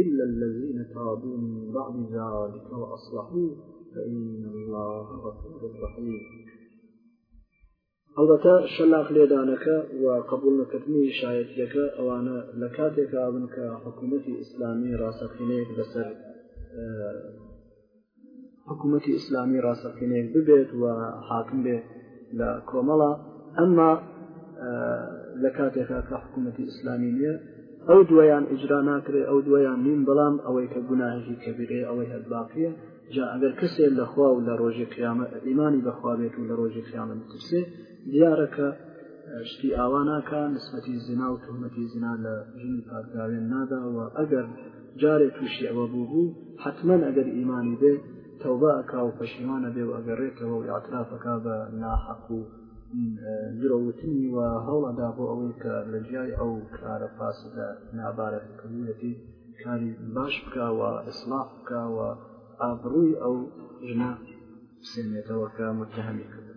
إلا الذين تابوا من بعد ذلك وأصلحوا فإن الله غفور رحيم ئەڵبەتە شەلاق لێدانەکە و قبول نەکردنی شایەتەکە ئەوانە لە کاتێکا بن کە حکوومەتی ئیسلامی ڕاستەقینەیەک بەسەر حکوومەتی ئیسلامی ڕاستەقینێک ببێت و حاکم بێت لە کۆمەڵە ئەمما لە کاتێکا کە حکوومەتی ئیسلامی نیە ئەو دویان ئجرا ناکرێت ئەو دویان نیم بەڵام ئەوەی کە گوناهێکی کەبیرێ ئەوەی هەرباقیە جا ئەگەر کەسێ لەخوا و لە ڕۆژی قیامە ئیمانی بەخوا بێت و لە ڕۆژی قیامە بترسێ دیارەکە شتی ئاوا ناکە نسبەتی زینا و تهمەتی زینا لە ژنی پاکداوێن ناداوە ئەگەر جارێ توشی ئەوە بوو بوو حەتمەن ئەگەر ئیمانی بێ تەوبە ئەکا و پەشیمان ئەبێ و ئەگەڕێتەوە و ئیعتراف ئەکا بە ناحەق و درۆ وتنی و هەوڵ ئەدا بۆ ئەوەی کە لە جیای ئەو کارە فاسدە نابارە کە کردوویەتی کاری باش بکا و ئیسڵاح بکا و ئابڕووی ئەو ژنە بسێنێتەوە کە موتەهەمی کردووە.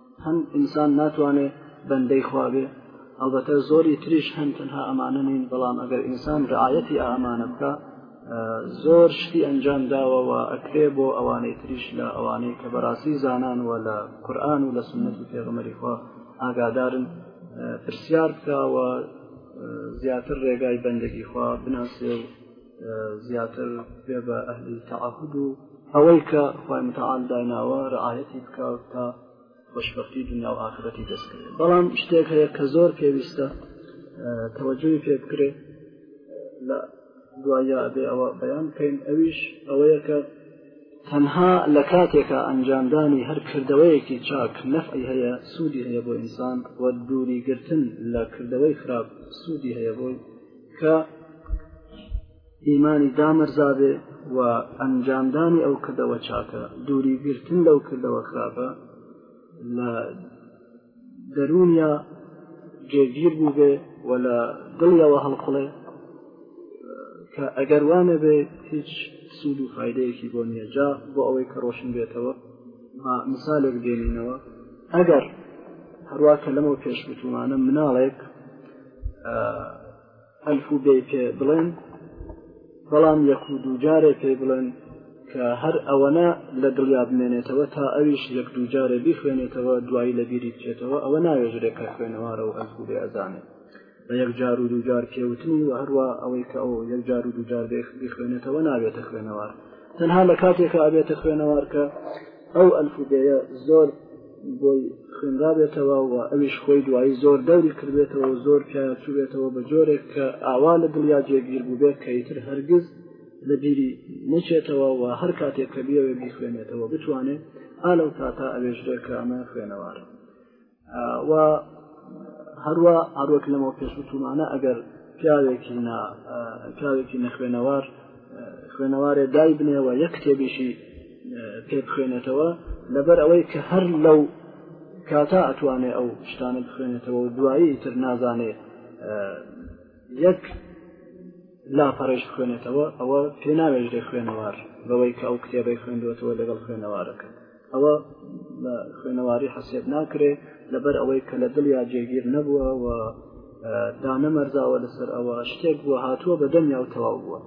هەم ئینسان ناتوانێ بەندەی خواابێ ئەڵبەتە زۆری تریش هەن تەنها ئەمانە نین بەڵام ئەگەر ئینسان ڕعاەتی ئامانە بکە زۆر شتی ئەنجام داوەوە ئەکرێ بۆ ئەوانەی تریش لە ئەوانەی کە بەڕاستی زانان وە لە قورآن و لە سنەتی پێغمەری خوا ئاگادارن پرسیار بکەوە زیاتر ڕێگای بەندگی خوا بناسێ و زیاتر بێ بە ئەهلی تەعهد و ئەوەی کە خی متعاال دایناوە ڕعاەتی بکە تا خۆشببختی دنیا و ئاخرەتی دەستکرێت بەڵام شتێک هەیە کە زۆر پێویستە تەوەجوی پێ بکرێت لە دوایە بێ ئەوە بەیان بکەین ئەویش ئەوەیە کە تەنها لە کاتێکە ئەنجامدانی هەر کردەوەیەکی چاک نەفعی هەیە سوودی هەیە بۆ ئینسان وە دووری گرتن لە کردەوەی خراپ سوودی هەیە بۆی کە ئیمانی دامەرزابێ و ئەنجامدانی ئەو کردەوە چاکە دووری گرتن لەو کردەوە خراپە لە دەرونیا جێگیر بوو بێ و لە دڵیەوە هەڵقڵێ کە ئەگەر وانە بێ هیچ سوود و فیدەیەکی بۆ نیە جا بۆ ئەوەی کە ڕۆشن بێتەوە مثالێک دێنینەوە ئەگەر هەروە کە لەمەوە پێشوتومانە مناڵێک ئەلف و بێ پێ بڵێن بەڵام یەک و دووجارێ پێ بڵێن کە هەر ئەوەنە لە دڵیا بمێنێتەوە تا ئەویش یەک دووجارێ بیخوێنێتەوە دوایی لە بیری بچێتەوە ئەوە ناوێژرێ کە خوێنەوارە و ئەزگو بێ ئەزانێت بە یەک جار و دووجار پێوتنی و هەروە ئەوەی کە ئەو یەک جار و دووجار بێخ بیخوێنێتەوە ناوێتە خوێنەوار تەنها لە کاتێکە ئەبێتە خوێنەوارکە ئەو ئەلفوبێیە زۆر بۆی خوێنرابێتەوە و ئەویش خۆی دوایی زۆر دەوری کردێتەوە و زۆر پیاچوبێتەوە بە جۆرێک کە ئاوا لە دڵیا جێگیر بووبێت کە ئیتر هەرگز لە بیری نەچێتەوە و هەر کاتێک کە بیەوێ بیخوێنێتەوە بتوانێت ئالە و تاتا ئەوێژرێکە ئەمە خوێنەوارە و هەروە هەروەک لەمەوە پێشوتومانە ئەگەر پیاوێکی پیاوێکی نەخوێنەوار خوێنەوارێ دای بنێەوە یەک کتێبیشی پێ بخوێنێتەوە لەبەر ئەوەی کە هەر لەو کاتا ئەتوانێ ئەو شتانە بخوێنێتەوە و دوایی تر نازانێ یەک لا پەڕێش بخوێنێتەوە ئەوە پێناوێژ دەی خوێنەوار بەوەی کە ئەو کتێبەی خوێندوەتەوە لەگەڵ خوێنەوارەکە ئەوە بە خوێنەواری حەسێب ناکرێ لەبەر ئەوەی کە لە دڵیا جێگیر نەبووە و دانەمەرزاوە لەسەر ئەوە شتێک بووە هاتووە بە دەمیا و تەواو بووە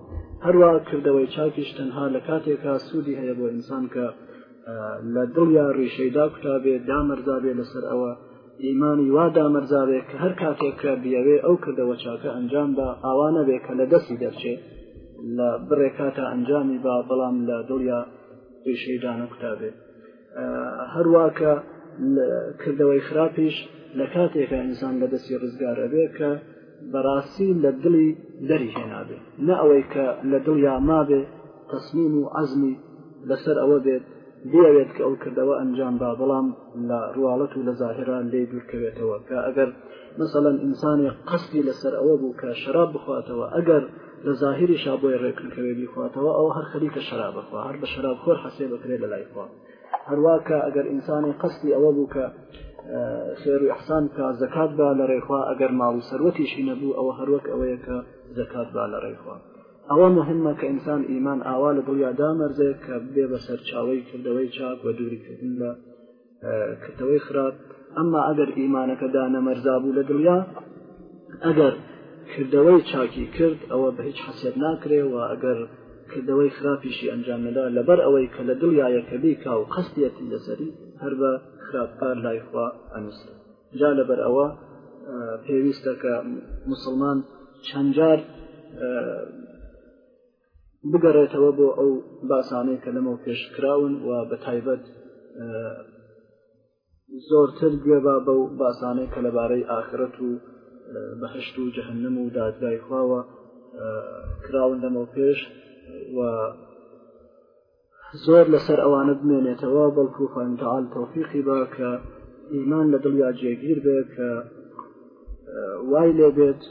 هەروە کردەوەی چاکیش تەنها لە کاتێکا سوودی هەیە بۆ ئینسان کە لە دڵیا ڕیشەیدا کوتابێ دامەرزابێ لەسەر ئەوە ئیمانی وا دامەرزاوێ کە هەر کاتێک کە بیاوێ ئەو کردەوە چاکە ئەنجام بە ئاوانە بێ کە لە دەستی دەرچێت لە بڕێکاتە ئەنجامی با بەڵام لە دڵیا پیشەی دانە کوتابێ هەرواکە کردەوەی خراپیش لە کاتێکە ئینسان لە دەستی ڕزگار ئەبێ کە بەڕاستی لە دڵی دەری هێنابێ نە ئەوەی کە لە دڵ یا مابێ تەسمیم و عزمی لەسەر ئەوە بێت بێوێت کە ئەو کردەوە ئەنجام با بەڵام لە ڕواڵەت و لە زاهران لێ دوورکەوێتەوە کە ئەگەر مثلا ئینسانێک قەستی لەسەر ئەوە بوو کە شەراب بخواتەوە ئەگەر لە ظاهری شابۆی ڕێکنکەوێ بیخواتەوە ئەو هەر خەریکە شەراب بخوا هەر بە شەراب خۆر حەسێ بکرێت لە لای خوا هەرواکە ئەگەر ئینسانی قەستی ئەوە بوو کە خێر و ئەحسان کا زەکات با لە ڕێخوا ئەگەر ماڵ و سەروەتیشی نەبوو ئەوە هەروەک ئەوەیە کە زەکات با لە ڕێخوا ئەوە مهمە کە ئینسان ئیمان ئاوا لە دڵیا دامەرزێک کە بێ بە سەرچاوی کردەوەی چاک و دووریکردن لە کردەوەی خراپ ئەمما ئەگەر ئیمانەکە دانەمەرزابوو لە دڵیا ئەگەر کردەوەی چاکی کرد ئەوە بە هیچ حەسێت ناکرێ و ئەگەر کردەوەی خراپیشی ئەنجام نەدا لەبەر ئەوەی کە لە دڵیایەکەبی کا و قەستەتی لەسەری هەر بە خراپکار لایخوا ئەنووسێ جا لەبەر ئەوە پێویستە کە مسلمان چەندجار بگەڕێتەوە بۆ ئەو باسانەی کە لەمەو پێش کراون و بە تایبەت زۆرتر گوێبا بەو باسانەی کە لەبارەی ئاخرەت و بەهشت و جەهنم و دادگای خواوە کراون لەمەو پێش و زۆر لەسەر ئەوانە بمێنێتەوە بەڵکو خوتەعاال تۆفیقی بە کە ئیمان لە دڵیا جێگیر بێت کە وای لێ بێت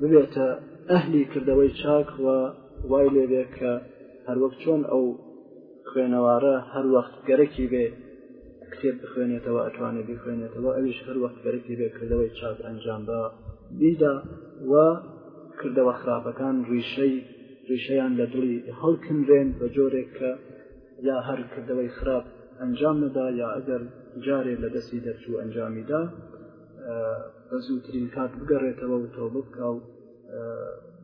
ببێتە ئەهلی کردەوەی چاک و وای لێ بێت کە هەروەک چۆن ئەو خوێنەوارە هەروەخت گەرەکی بێ کتێب بخوێنێتەوە ئەتوانێت بخوێنێتەوە ئەویش هەروەخت گەرەکی بێ کردەوەی چاک ئەنجام بە بیدا و کردەوە خراپەکان ڕیشەی ریشەیان لە دڵی هەڵکنرێن بە جۆرێک کە یا هەر کردەوەی خراپ ئەنجام نەدا یا ئەگەر جارێ لە دەستی دەرچوو ئەنجامیدا بە زووترین کات بگەڕێتەوە و تۆ بکە و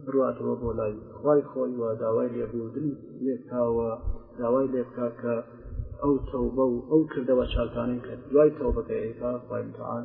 بڕاتەوە بۆ لای خی خۆی و داوای لێبوردن لێکاوە داوای لێ بکە کە ئەو تەوبە و ئەو کردەوە چاکانەی کە دوای تەوبەکەیکا خوتان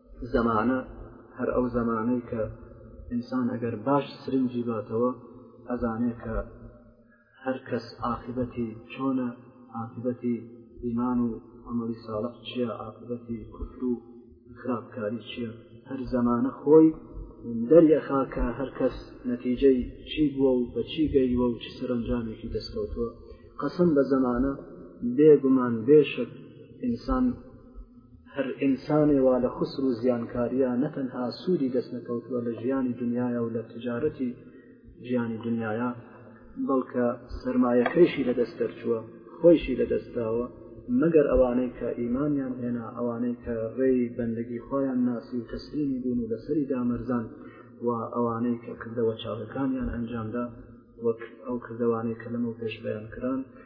زەمانە هەر ئەو زەمانەی کە ئینسان ئەگەر باش سرنجی باتەوە ئەزانێت کە هەر کەس ئاقیبەتی چۆنە ئاقیبەتی ئیمان و ئەمەڵی ساڵق چییە ئاقیبەتی کوفر و خراپکاری چییە هەر زەمانە خۆی دەریەخا کە هەر کەس نەتیجەی چی بووە و بەچی گەیوە و چ سەرنجامێکی دەستکەوتووە قەسم بە زەمانە بێگومان بێشک ئینسان هەر ئینسانێ وا لە خوسر و زیانکاریە نەتەنها سوودی دەست نەکەوتووە لە ژیانی دنیاە و لە تجارەتی ژیانی دنیاە بەڵکە سرمایەکەیشی لە دەست دەرچووە خۆیشی لە دەستداوە مەگەر ئەوانەی کە ئیمانیان هێنا ئەوانەی کە ڕێی بەندگی خۆیان ناسی و تەسلیمی بوون و لەسەری دامەرزان و ئەوانەی کە کردەوە چاوەکانیان ئەنجامدا وەک ئەو کردوانەی کە لەمە پێش بەیان کران